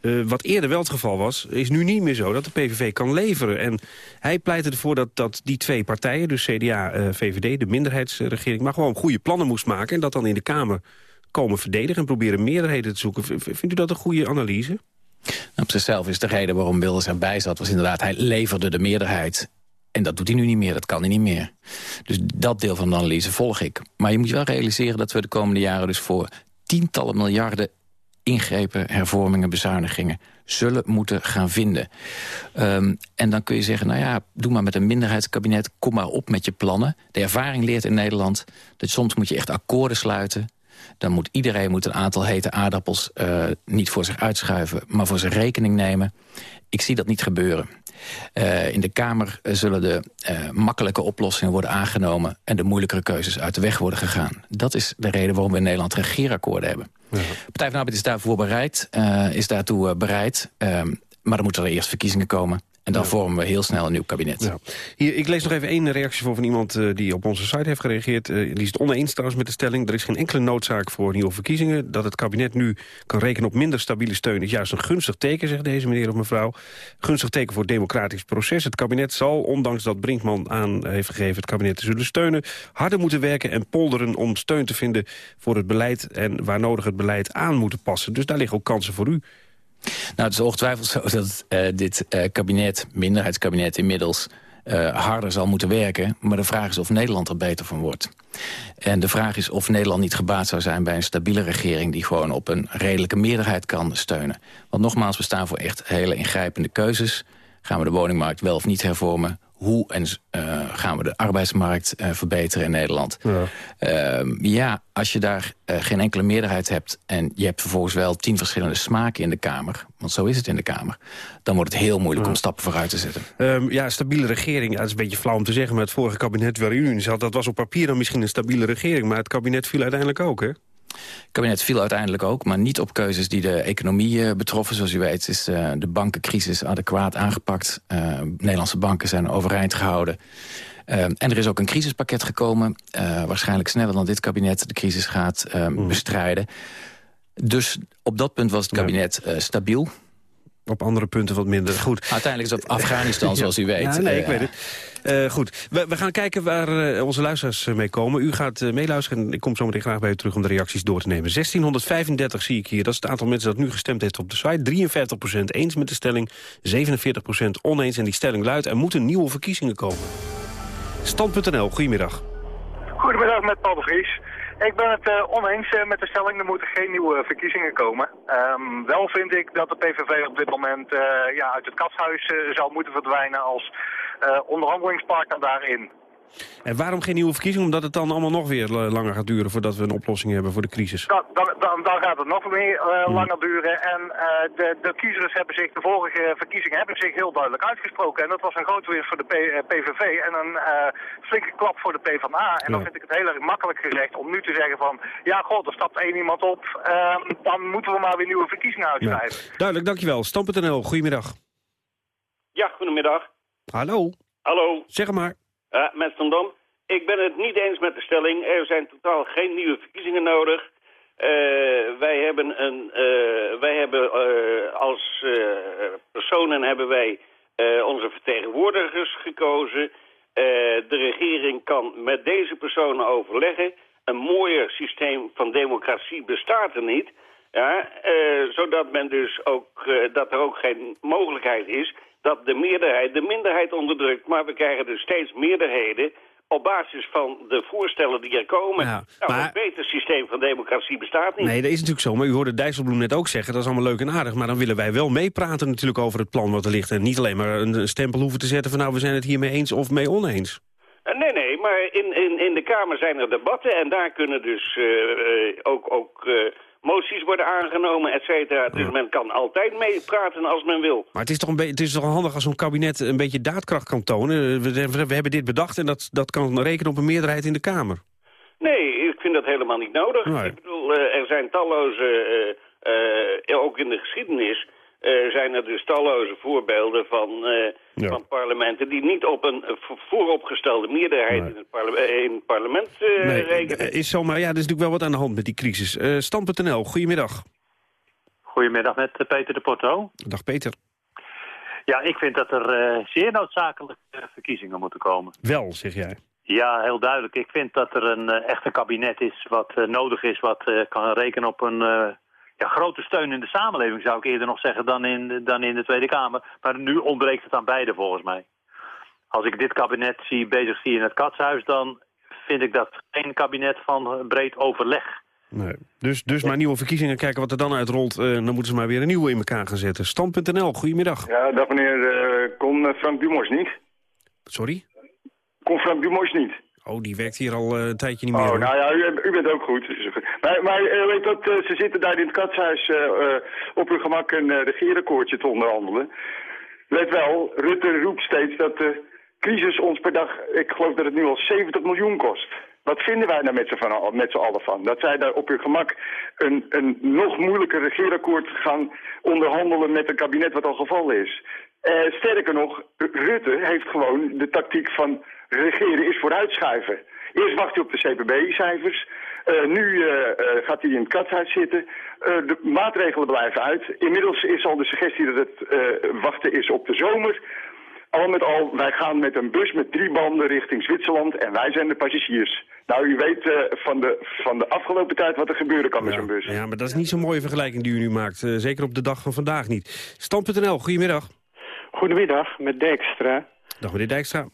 Uh, wat eerder wel het geval was, is nu niet meer zo dat de PVV kan leveren. En hij pleitte ervoor dat, dat die twee partijen, dus CDA, uh, VVD, de minderheidsregering... maar gewoon goede plannen moest maken en dat dan in de Kamer komen verdedigen... en proberen meerderheden te zoeken. Vindt u dat een goede analyse? Nou, op zichzelf is de reden waarom Wilders erbij zat... was inderdaad, hij leverde de meerderheid. En dat doet hij nu niet meer, dat kan hij niet meer. Dus dat deel van de analyse volg ik. Maar je moet wel realiseren dat we de komende jaren... dus voor tientallen miljarden ingrepen, hervormingen, bezuinigingen zullen moeten gaan vinden. Um, en dan kun je zeggen, nou ja, doe maar met een minderheidskabinet... kom maar op met je plannen. De ervaring leert in Nederland dat soms moet je echt akkoorden sluiten... dan moet iedereen moet een aantal hete aardappels uh, niet voor zich uitschuiven... maar voor zijn rekening nemen. Ik zie dat niet gebeuren. Uh, in de Kamer zullen de uh, makkelijke oplossingen worden aangenomen... en de moeilijkere keuzes uit de weg worden gegaan. Dat is de reden waarom we in Nederland regeerakkoorden hebben. Ja. Partij van de Arbeid is daarvoor bereid, is daartoe bereid. Um, maar dan moeten er eerst verkiezingen komen. En dan ja. vormen we heel snel een nieuw kabinet. Ja. Hier, ik lees nog even één reactie voor van iemand uh, die op onze site heeft gereageerd. Uh, die is het oneens trouwens met de stelling. Er is geen enkele noodzaak voor nieuwe verkiezingen. Dat het kabinet nu kan rekenen op minder stabiele steun... is juist een gunstig teken, zegt deze meneer of mevrouw. Gunstig teken voor het democratisch proces. Het kabinet zal, ondanks dat Brinkman aan heeft gegeven... het kabinet te zullen steunen, harder moeten werken en polderen... om steun te vinden voor het beleid... en waar nodig het beleid aan moeten passen. Dus daar liggen ook kansen voor u. Nou, het is ongetwijfeld zo dat uh, dit uh, kabinet, minderheidskabinet inmiddels... Uh, harder zal moeten werken. Maar de vraag is of Nederland er beter van wordt. En de vraag is of Nederland niet gebaat zou zijn bij een stabiele regering... die gewoon op een redelijke meerderheid kan steunen. Want nogmaals, we staan voor echt hele ingrijpende keuzes. Gaan we de woningmarkt wel of niet hervormen? Hoe en uh, gaan we de arbeidsmarkt uh, verbeteren in Nederland? Ja. Uh, ja, als je daar uh, geen enkele meerderheid hebt... en je hebt vervolgens wel tien verschillende smaken in de Kamer... want zo is het in de Kamer... dan wordt het heel moeilijk ja. om stappen vooruit te zetten. Um, ja, stabiele regering, ja, dat is een beetje flauw om te zeggen... maar het vorige kabinet waar u in zat... dat was op papier dan misschien een stabiele regering... maar het kabinet viel uiteindelijk ook, hè? Het kabinet viel uiteindelijk ook, maar niet op keuzes die de economie uh, betroffen. Zoals u weet is uh, de bankencrisis adequaat aangepakt. Uh, Nederlandse banken zijn overeind gehouden. en er is ook een crisispakket gekomen. waarschijnlijk sneller dan dit kabinet de crisis gaat mm. bestrijden. Dus op dat punt was het kabinet stabiel. Op andere punten wat minder. Goed. Uiteindelijk is het Afghanistan, ja. zoals u weet. Ja, nee, ik weet het. Uh, goed, we, we, gaan kijken waar uh, onze luisteraars mee komen. U gaat meeluisteren en ik kom zo meteen graag bij u terug om de reacties door te nemen. 1635 zie ik hier, dat is het aantal mensen dat nu gestemd heeft op de site. 53% eens met de stelling, 47% oneens. En die stelling luidt, er moeten nieuwe verkiezingen komen. Stand.nl, goedemiddag. Goedemiddag met Paul de Vries. Ik ben het oneens met de stelling, er moeten geen nieuwe verkiezingen komen. Um, wel vind ik dat de PVV op dit moment ja, uit het kasthuis zou moeten verdwijnen als onderhandelingspartner daarin. En waarom geen nieuwe verkiezingen? Omdat het dan allemaal nog weer langer gaat duren voordat we een oplossing hebben voor de crisis. Dan, dan, dan gaat het nog meer uh, hmm. langer duren. En uh, de, de kiezers hebben zich, de vorige verkiezingen hebben zich heel duidelijk uitgesproken. En dat was een grote winst voor de P, uh, PVV en een flinke klap voor de PvdA. En ja. dan vind ik het heel erg makkelijk gezegd om nu te zeggen van... Ja, god, er stapt één iemand op. Ehm, dan moeten we maar weer nieuwe verkiezingen uitschrijven. Ja. Duidelijk, dankjewel. Stam.nl, goedemiddag. Ja, goedemiddag. Hallo. Hallo. Zeg maar. Uh, met Van Dam. Ik ben het niet eens met de stelling. Er zijn totaal geen nieuwe verkiezingen nodig. Uh, wij hebben, een, uh, wij hebben als personen hebben wij onze vertegenwoordigers gekozen. de regering kan met deze personen overleggen. Een mooier systeem van democratie bestaat er niet. Ja, zodat men dus ook, dat er ook geen mogelijkheid is dat de meerderheid de minderheid onderdrukt. Maar we krijgen dus steeds meerderheden op basis van de voorstellen die er komen. Ja, nou, maar... Een beter systeem van democratie bestaat niet. Nee, dat is natuurlijk zo. Maar u hoorde Dijsselbloem net ook zeggen, dat is allemaal leuk en aardig. Maar dan willen wij wel meepraten natuurlijk over het plan wat er ligt. En niet alleen maar een stempel hoeven te zetten van nou, we zijn het hiermee eens of mee oneens. Eh, Nee, nee, maar in, in, in de Kamer zijn er debatten en daar kunnen dus eh, eh, ook, ook moties worden aangenomen, et cetera. Dus men kan altijd meepraten als men wil. Maar het is toch, een het is toch handig als zo'n kabinet een beetje daadkracht kan tonen. We, we, we hebben dit bedacht en dat, dat kan rekenen op een meerderheid in de Kamer. Nee, ik vind dat helemaal niet nodig. Nee. Ik bedoel, eh, er zijn talloze, eh, eh, ook in de geschiedenis... eh, zijn er dus talloze voorbeelden van, eh, van parlementen... die niet op een vo- vooropgestelde meerderheid in, het eh, in het parlement eh, Nee, rekenen. is zo, maar ja, er is natuurlijk wel wat aan de hand met die crisis. Eh Stand.nl, goedemiddag. Goedemiddag met Peter de Porto. Dag Peter. Ja, ik vind dat er eh, zeer noodzakelijk verkiezingen moeten komen. Wel, zeg jij. Ja, heel duidelijk. Ik vind dat er een eh, echte kabinet is wat nodig is, wat eh, kan rekenen op een eh, ja, grote steun in de samenleving, zou ik eerder nog zeggen, dan in, de- dan in de Tweede Kamer. Maar nu ontbreekt het aan beide volgens mij. Als ik dit kabinet zie, bezig zie in het katshuis, dan vind ik dat geen kabinet van breed overleg. Nee. Dus, dus maar nieuwe verkiezingen, kijken wat er dan uitrolt. eh, dan moeten ze maar weer een nieuwe in elkaar gaan zetten. Stand.nl, goedemiddag. Ja, dag meneer. eh, kon eh, Frank Dumos niet? Sorry? Kon Frank Dumos niet? Oh, die werkt hier al een tijdje niet meer. Oh, hoor. nou ja, u, u bent ook goed. Maar, maar eh, weet dat, eh, ze zitten daar in het katshuis eh, op hun gemak een uh, regeerakkoordje te onderhandelen. Let wel, Rutte roept steeds dat de crisis ons per dag, ik geloof dat het nu al 70 miljoen kost. Wat vinden wij daar met z'n allen van? Dat zij daar op hun gemak een, een nog moeilijker regeerakkoord gaan onderhandelen met een kabinet wat al gevallen is. Eh, sterker nog, Rutte heeft gewoon de tactiek van regeren is vooruitschuiven. Eerst wacht hij op de CPB-cijfers. Eh, nu eh, eh, gaat hij in het katshuis zitten. Eh, de maatregelen blijven uit. Inmiddels is al de suggestie dat het eh, wachten is op de zomer. Al met al, wij gaan met een bus met drie banden richting Zwitserland en wij zijn de passagiers. Nou, u weet eh, van, de, van de afgelopen tijd wat er gebeuren kan met zo'n bus. Ja, maar dat is niet zo'n mooie vergelijking die u nu maakt. zeker op de dag van vandaag niet. Stand.nl, goedemiddag. Goedemiddag, met Dijkstra. Dag meneer Dijkstra.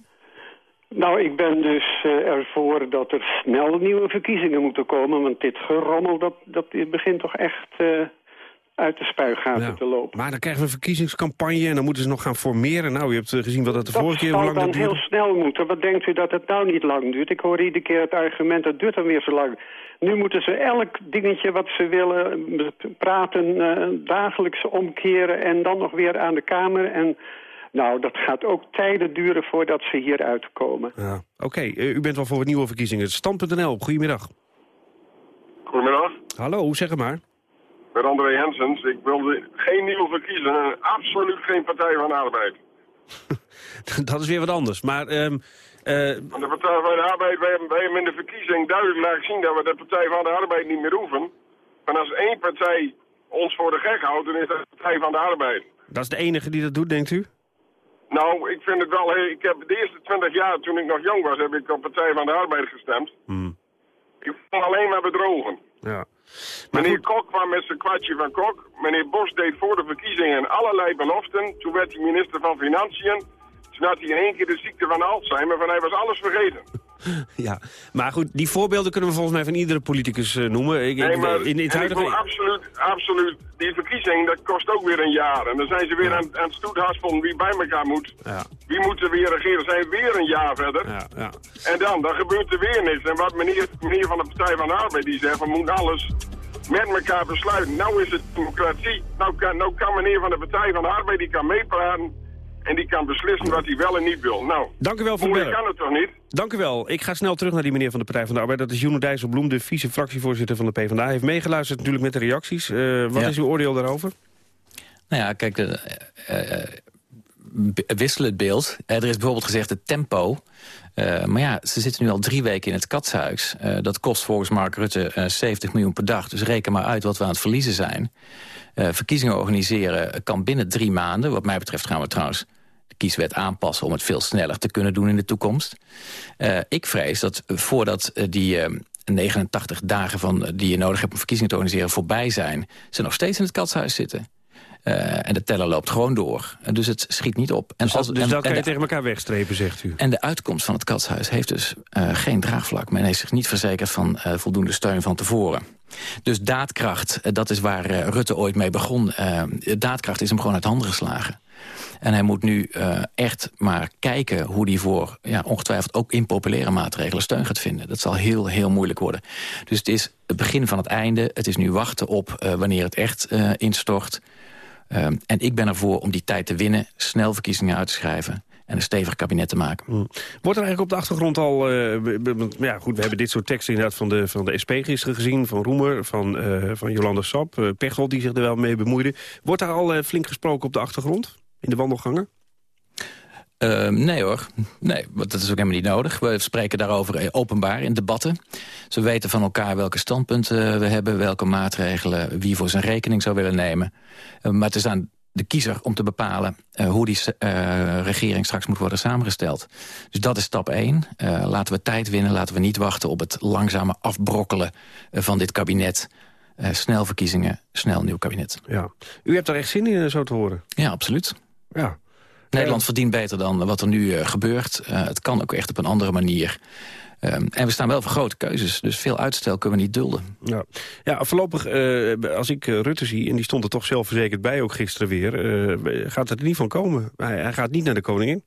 Nou, ik ben dus eh, ervoor dat er snel nieuwe verkiezingen moeten komen. Want dit gerommel, dat, dat begint toch echt eh, uit de spuigaten te lopen. Maar dan krijgen we een verkiezingscampagne en dan moeten ze nog gaan formeren. Nou, u hebt eh, gezien wat dat de vorige keer hoe lang dan dat heel duurde. snel moeten. Wat denkt u dat het nou niet lang duurt? Ik hoor iedere keer het argument, dat duurt dan weer zo lang. Nu moeten ze elk dingetje wat ze willen praten, dagelijks omkeren... en dan nog weer aan de Kamer. En nou, dat gaat ook tijden duren voordat ze hier uitkomen. Ja. Oké, eh, u bent wel voor wat nieuwe verkiezingen. Stand.nl, goedemiddag. Goedemiddag, Hallo, zeg het maar. met André Hensens. Ik wilde geen nieuwe verkiezingen en absoluut geen Partij van de Arbeid. dat is weer wat anders. Maar ehm, eh, Want de Partij van de Arbeid, wij hebben, wij hebben in de verkiezing duidelijk laten zien dat we de Partij van de Arbeid niet meer hoeven. En als één partij ons voor de gek houdt, dan is dat de Partij van de Arbeid. dat is de enige die dat doet, denkt u? Nou, ik vind het wel, ik heb de eerste 20 jaar toen ik nog jong was, heb ik op Partij van de Arbeid gestemd. Hmm. Ik vond alleen maar bedrogen. Ja. Meneer Kok kwam met zijn kwartje van Kok. Meneer Bos deed voor de verkiezingen allerlei beloften. Toen werd hij minister van Financiën. Toen had hij in één keer de ziekte van Alzheimer, van hij was alles vergeten. Ja, maar goed, die voorbeelden kunnen we volgens mij van iedere politicus eh, noemen. Ik, Nee, ik- maar in, ik absoluut, absoluut, die verkiezing, dat kost ook weer een jaar. En dan zijn ze weer aan, aan het stoethaspelen wie bij elkaar moet. Ja, Wie moet er weer regeren? Zijn we weer een jaar verder. ja, ja. En dan, dan gebeurt er weer niks. En wat meneer, meneer van de Partij van de Arbeid, die zegt, we moeten alles met elkaar besluiten. Nou is het democratie. Nou kan, nou kan meneer van de Partij van de Arbeid, die kan meepraten. En die kan beslissen wat hij wel en niet wil. Nou, Dank u wel voor kan het toch niet? Dank u wel. Ik ga snel terug naar die meneer van de Partij van de Arbeid. Dat is Jono Dijsselbloem, de vice-fractievoorzitter van de PvdA. Hij heeft meegeluisterd natuurlijk met de reacties. Eh, wat Ja. is uw oordeel daarover? Nou ja, kijk, eh, eh, eh, b- wisselen het beeld. Eh, er is bijvoorbeeld gezegd het tempo. Eh, maar ja, ze zitten nu al drie weken in het katshuis. Eh, dat kost volgens Mark Rutte eh, 70 miljoen per dag. Dus reken maar uit wat we aan het verliezen zijn. Eh, verkiezingen organiseren kan binnen drie maanden. Wat mij betreft gaan we trouwens kieswet aanpassen... om het veel sneller te kunnen doen in de toekomst. Eh, ik vrees dat voordat eh, die... eh, 89 dagen van, eh, die je nodig hebt om verkiezingen te organiseren voorbij zijn... ze nog steeds in het katshuis zitten. Eh, en de teller loopt gewoon door. En dus het schiet niet op. En Dus dat, als- dus en- dat kan en je de- tegen elkaar wegstrepen, zegt u. en de uitkomst van het katshuis heeft dus eh, geen draagvlak. Men heeft zich niet verzekerd van eh, voldoende steun van tevoren. Dus daadkracht, eh, dat is waar eh, Rutte ooit mee begon. Eh, daadkracht is hem gewoon uit handen geslagen. En hij moet nu uh, echt maar kijken hoe hij voor ja, ongetwijfeld ook impopulaire maatregelen steun gaat vinden. Dat zal heel, heel moeilijk worden. Dus het is het begin van het einde. Het is nu wachten op uh, wanneer het echt uh, instort. en ik ben ervoor om die tijd te winnen, snel verkiezingen uit te schrijven en een stevig kabinet te maken. Mm. Wordt er eigenlijk op de achtergrond al... Ja, goed, we hebben dit soort teksten inderdaad van de, van de SP gisteren gezien... van Roemer, van, uh, van Jolanda Sap, uh, die zich er wel mee bemoeide. Wordt daar al flink gesproken op de achtergrond, in de wandelgangen? Uh, nee hoor, nee, dat is ook helemaal niet nodig. We spreken daarover openbaar in debatten. Ze weten van elkaar welke standpunten we hebben... welke maatregelen wie voor zijn rekening zou willen nemen. Uh, maar het is aan de kiezer om te bepalen uh, hoe die uh, regering straks moet worden samengesteld. Dus dat is stap 1. Uh, laten we tijd winnen, laten we niet wachten op het langzame afbrokkelen van dit kabinet. snel verkiezingen, snel nieuw kabinet. Ja. U hebt daar echt zin in, zo te horen? Ja, absoluut. Ja. Nederland verdient beter dan wat er nu gebeurt. het kan ook echt op een andere manier. Um, en we staan wel voor grote keuzes, dus veel uitstel kunnen we niet dulden. Ja, ja voorlopig, uh, als ik Rutte zie, en die stond er toch zelfverzekerd bij ook gisteren weer... Uh, gaat het er niet van komen. Hij, hij, gaat niet naar de koningin.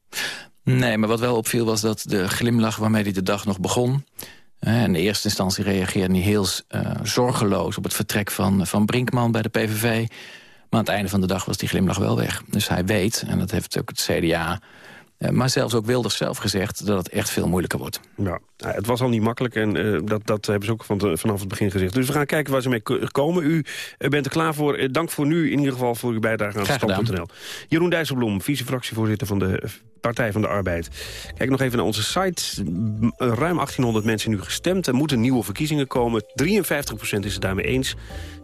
Nee, maar wat wel opviel was dat de glimlach waarmee hij de dag nog begon... in de eerste instantie reageerde hij heel zorgeloos op het vertrek van, van Brinkman bij de PVV... Maar aan het einde van de dag was die glimlach wel weg. Dus hij weet, en dat heeft ook het CDA eh, maar zelfs ook Wilders zelf gezegd dat het echt veel moeilijker wordt. Ja, het was al niet makkelijk en uh, dat, dat hebben ze ook van vanaf het begin gezegd. Dus we gaan kijken waar ze mee komen. U uh, bent er klaar voor. dank voor nu in ieder geval voor uw bijdrage aan Stand.nl. Jeroen Dijsselbloem, vice-fractievoorzitter van de Partij van de Arbeid. Kijk nog even naar onze site. Ruim 1800 mensen nu gestemd. Er moeten nieuwe verkiezingen komen. 53% is het daarmee eens.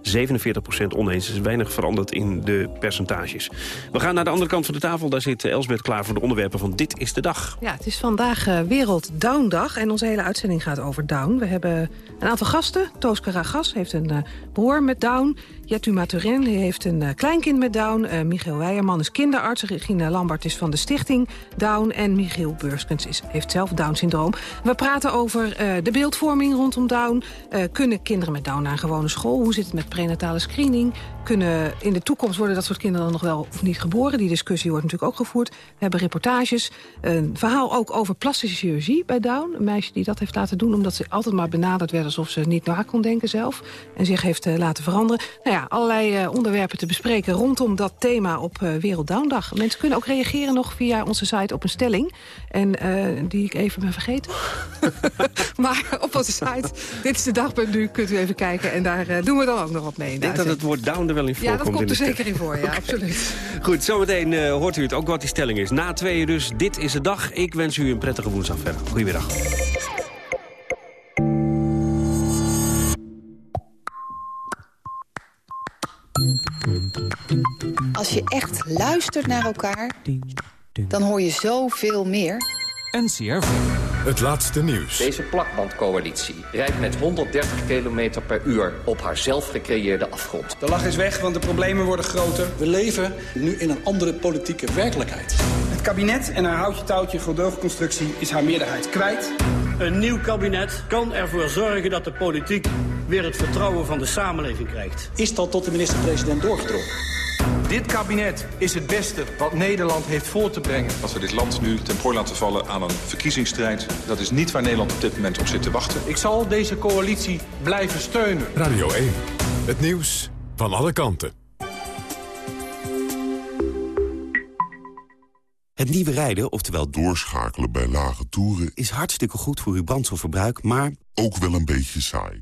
47% oneens. Er is weinig veranderd in de percentages. We gaan naar de andere kant van de tafel. Daar zit Elsbeth klaar voor de onderwerpen van Dit is de Dag. Ja, het is vandaag uh, Wereld Down-dag. En onze hele uitzending gaat over Down. We hebben een aantal gasten. Toos Karagas heeft een uh, broer met Down. Jettu Maturin heeft een kleinkind met Down. Michiel Weijerman is kinderarts. Regina Lambert is van de stichting Down. En Michiel Beurskens is, heeft zelf Down-syndroom. We praten over uh, de beeldvorming rondom Down. kunnen kinderen met Down naar een gewone school? Hoe zit het met prenatale screening? Kunnen in de toekomst worden dat soort kinderen dan nog wel of niet geboren? Die discussie wordt natuurlijk ook gevoerd. We hebben reportages. Een verhaal ook over plastische chirurgie bij Down. Een meisje die dat heeft laten doen omdat ze altijd maar benaderd werd... alsof ze niet na kon denken zelf. En zich heeft laten veranderen. Nou ja, allerlei uh, onderwerpen te bespreken rondom dat thema op uh, Wereld Downdag. Mensen kunnen ook reageren nog via onze site op een stelling. En die ik even ben vergeten. maar op onze site, dit is de dag.nu, kunt u even kijken. En daar doen we dan ook nog wat mee. Ik denk dat het woord down wel in voorkomt. Ja, dat komt er zeker in voor, ja, okay. absoluut. Goed, zometeen hoort u het ook wat die stelling is. Na tweeën dus, dit is de dag. Ik wens u een prettige woensdag verder. Goedemiddag. Als je echt luistert naar elkaar, dan hoor je zoveel meer. NCRV. Het laatste nieuws. Deze plakbandcoalitie rijdt met 130 km per uur op haar zelf gecreëerde afgrond. De lach is weg, want de problemen worden groter. We leven nu in een andere politieke werkelijkheid. Het kabinet en haar houtje-touwtje gedoogconstructie is haar meerderheid kwijt. Een nieuw kabinet kan ervoor zorgen dat de politiek weer het vertrouwen van de samenleving krijgt. Is dat tot de minister-president doorgedrongen? Dit kabinet is het beste wat Nederland heeft voor te brengen. Als we dit land nu ten prooi laten vallen aan een verkiezingsstrijd... dat is niet waar Nederland op dit moment op zit te wachten. Ik zal deze coalitie blijven steunen. Radio 1, het nieuws van alle kanten. Het nieuwe rijden, oftewel doorschakelen bij lage toeren... is hartstikke goed voor uw brandstofverbruik, maar... ook wel een beetje saai.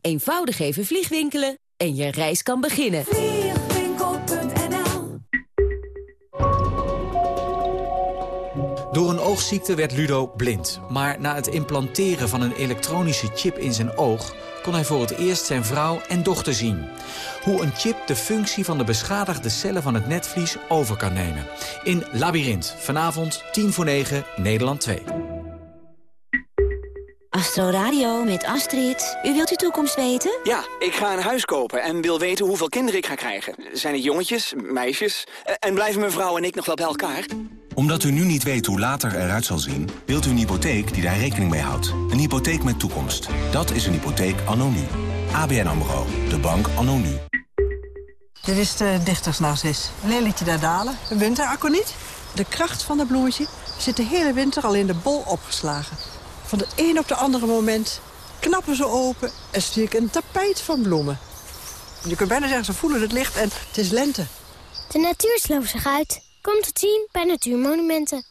Eenvoudig even vliegwinkelen en je reis kan beginnen. Vliegwinkel.nl Door een oogziekte werd Ludo blind. Maar na het implanteren van een elektronische chip in zijn oog kon hij voor het eerst zijn vrouw en dochter zien. Hoe een chip de functie van de beschadigde cellen van het netvlies over kan nemen. In Labyrinth, vanavond 10 voor 9, Nederland 2. Astro Radio met Astrid. U wilt uw toekomst weten? Ja, ik ga een huis kopen en wil weten hoeveel kinderen ik ga krijgen. Zijn het jongetjes, meisjes? En blijven mijn vrouw en ik nog wel bij elkaar? Omdat u nu niet weet hoe later eruit zal zien... wilt u een hypotheek die daar rekening mee houdt. Een hypotheek met toekomst. Dat is een hypotheek anno nu. ABN AMRO. De bank anno nu. Dit is de dichtersnarcis. Lelietje daar dalen. Een winteraconiet. De kracht van het bloemetje zit de hele winter al in de bol opgeslagen. Van het een op de andere moment knappen ze open en stiek een tapijt van bloemen. Je kunt bijna zeggen, ze voelen het licht en het is lente. De natuur sloopt zich uit. Komt te zien bij Natuurmonumenten.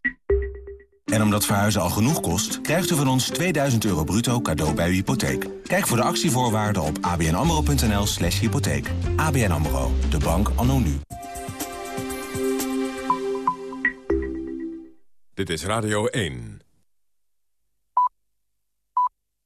En omdat verhuizen al genoeg kost, krijgt u van ons 2000 euro bruto cadeau bij uw hypotheek. Kijk voor de actievoorwaarden op abnamro.nl slash hypotheek. ABN AMRO, de bank anno nu. Dit is Radio 1.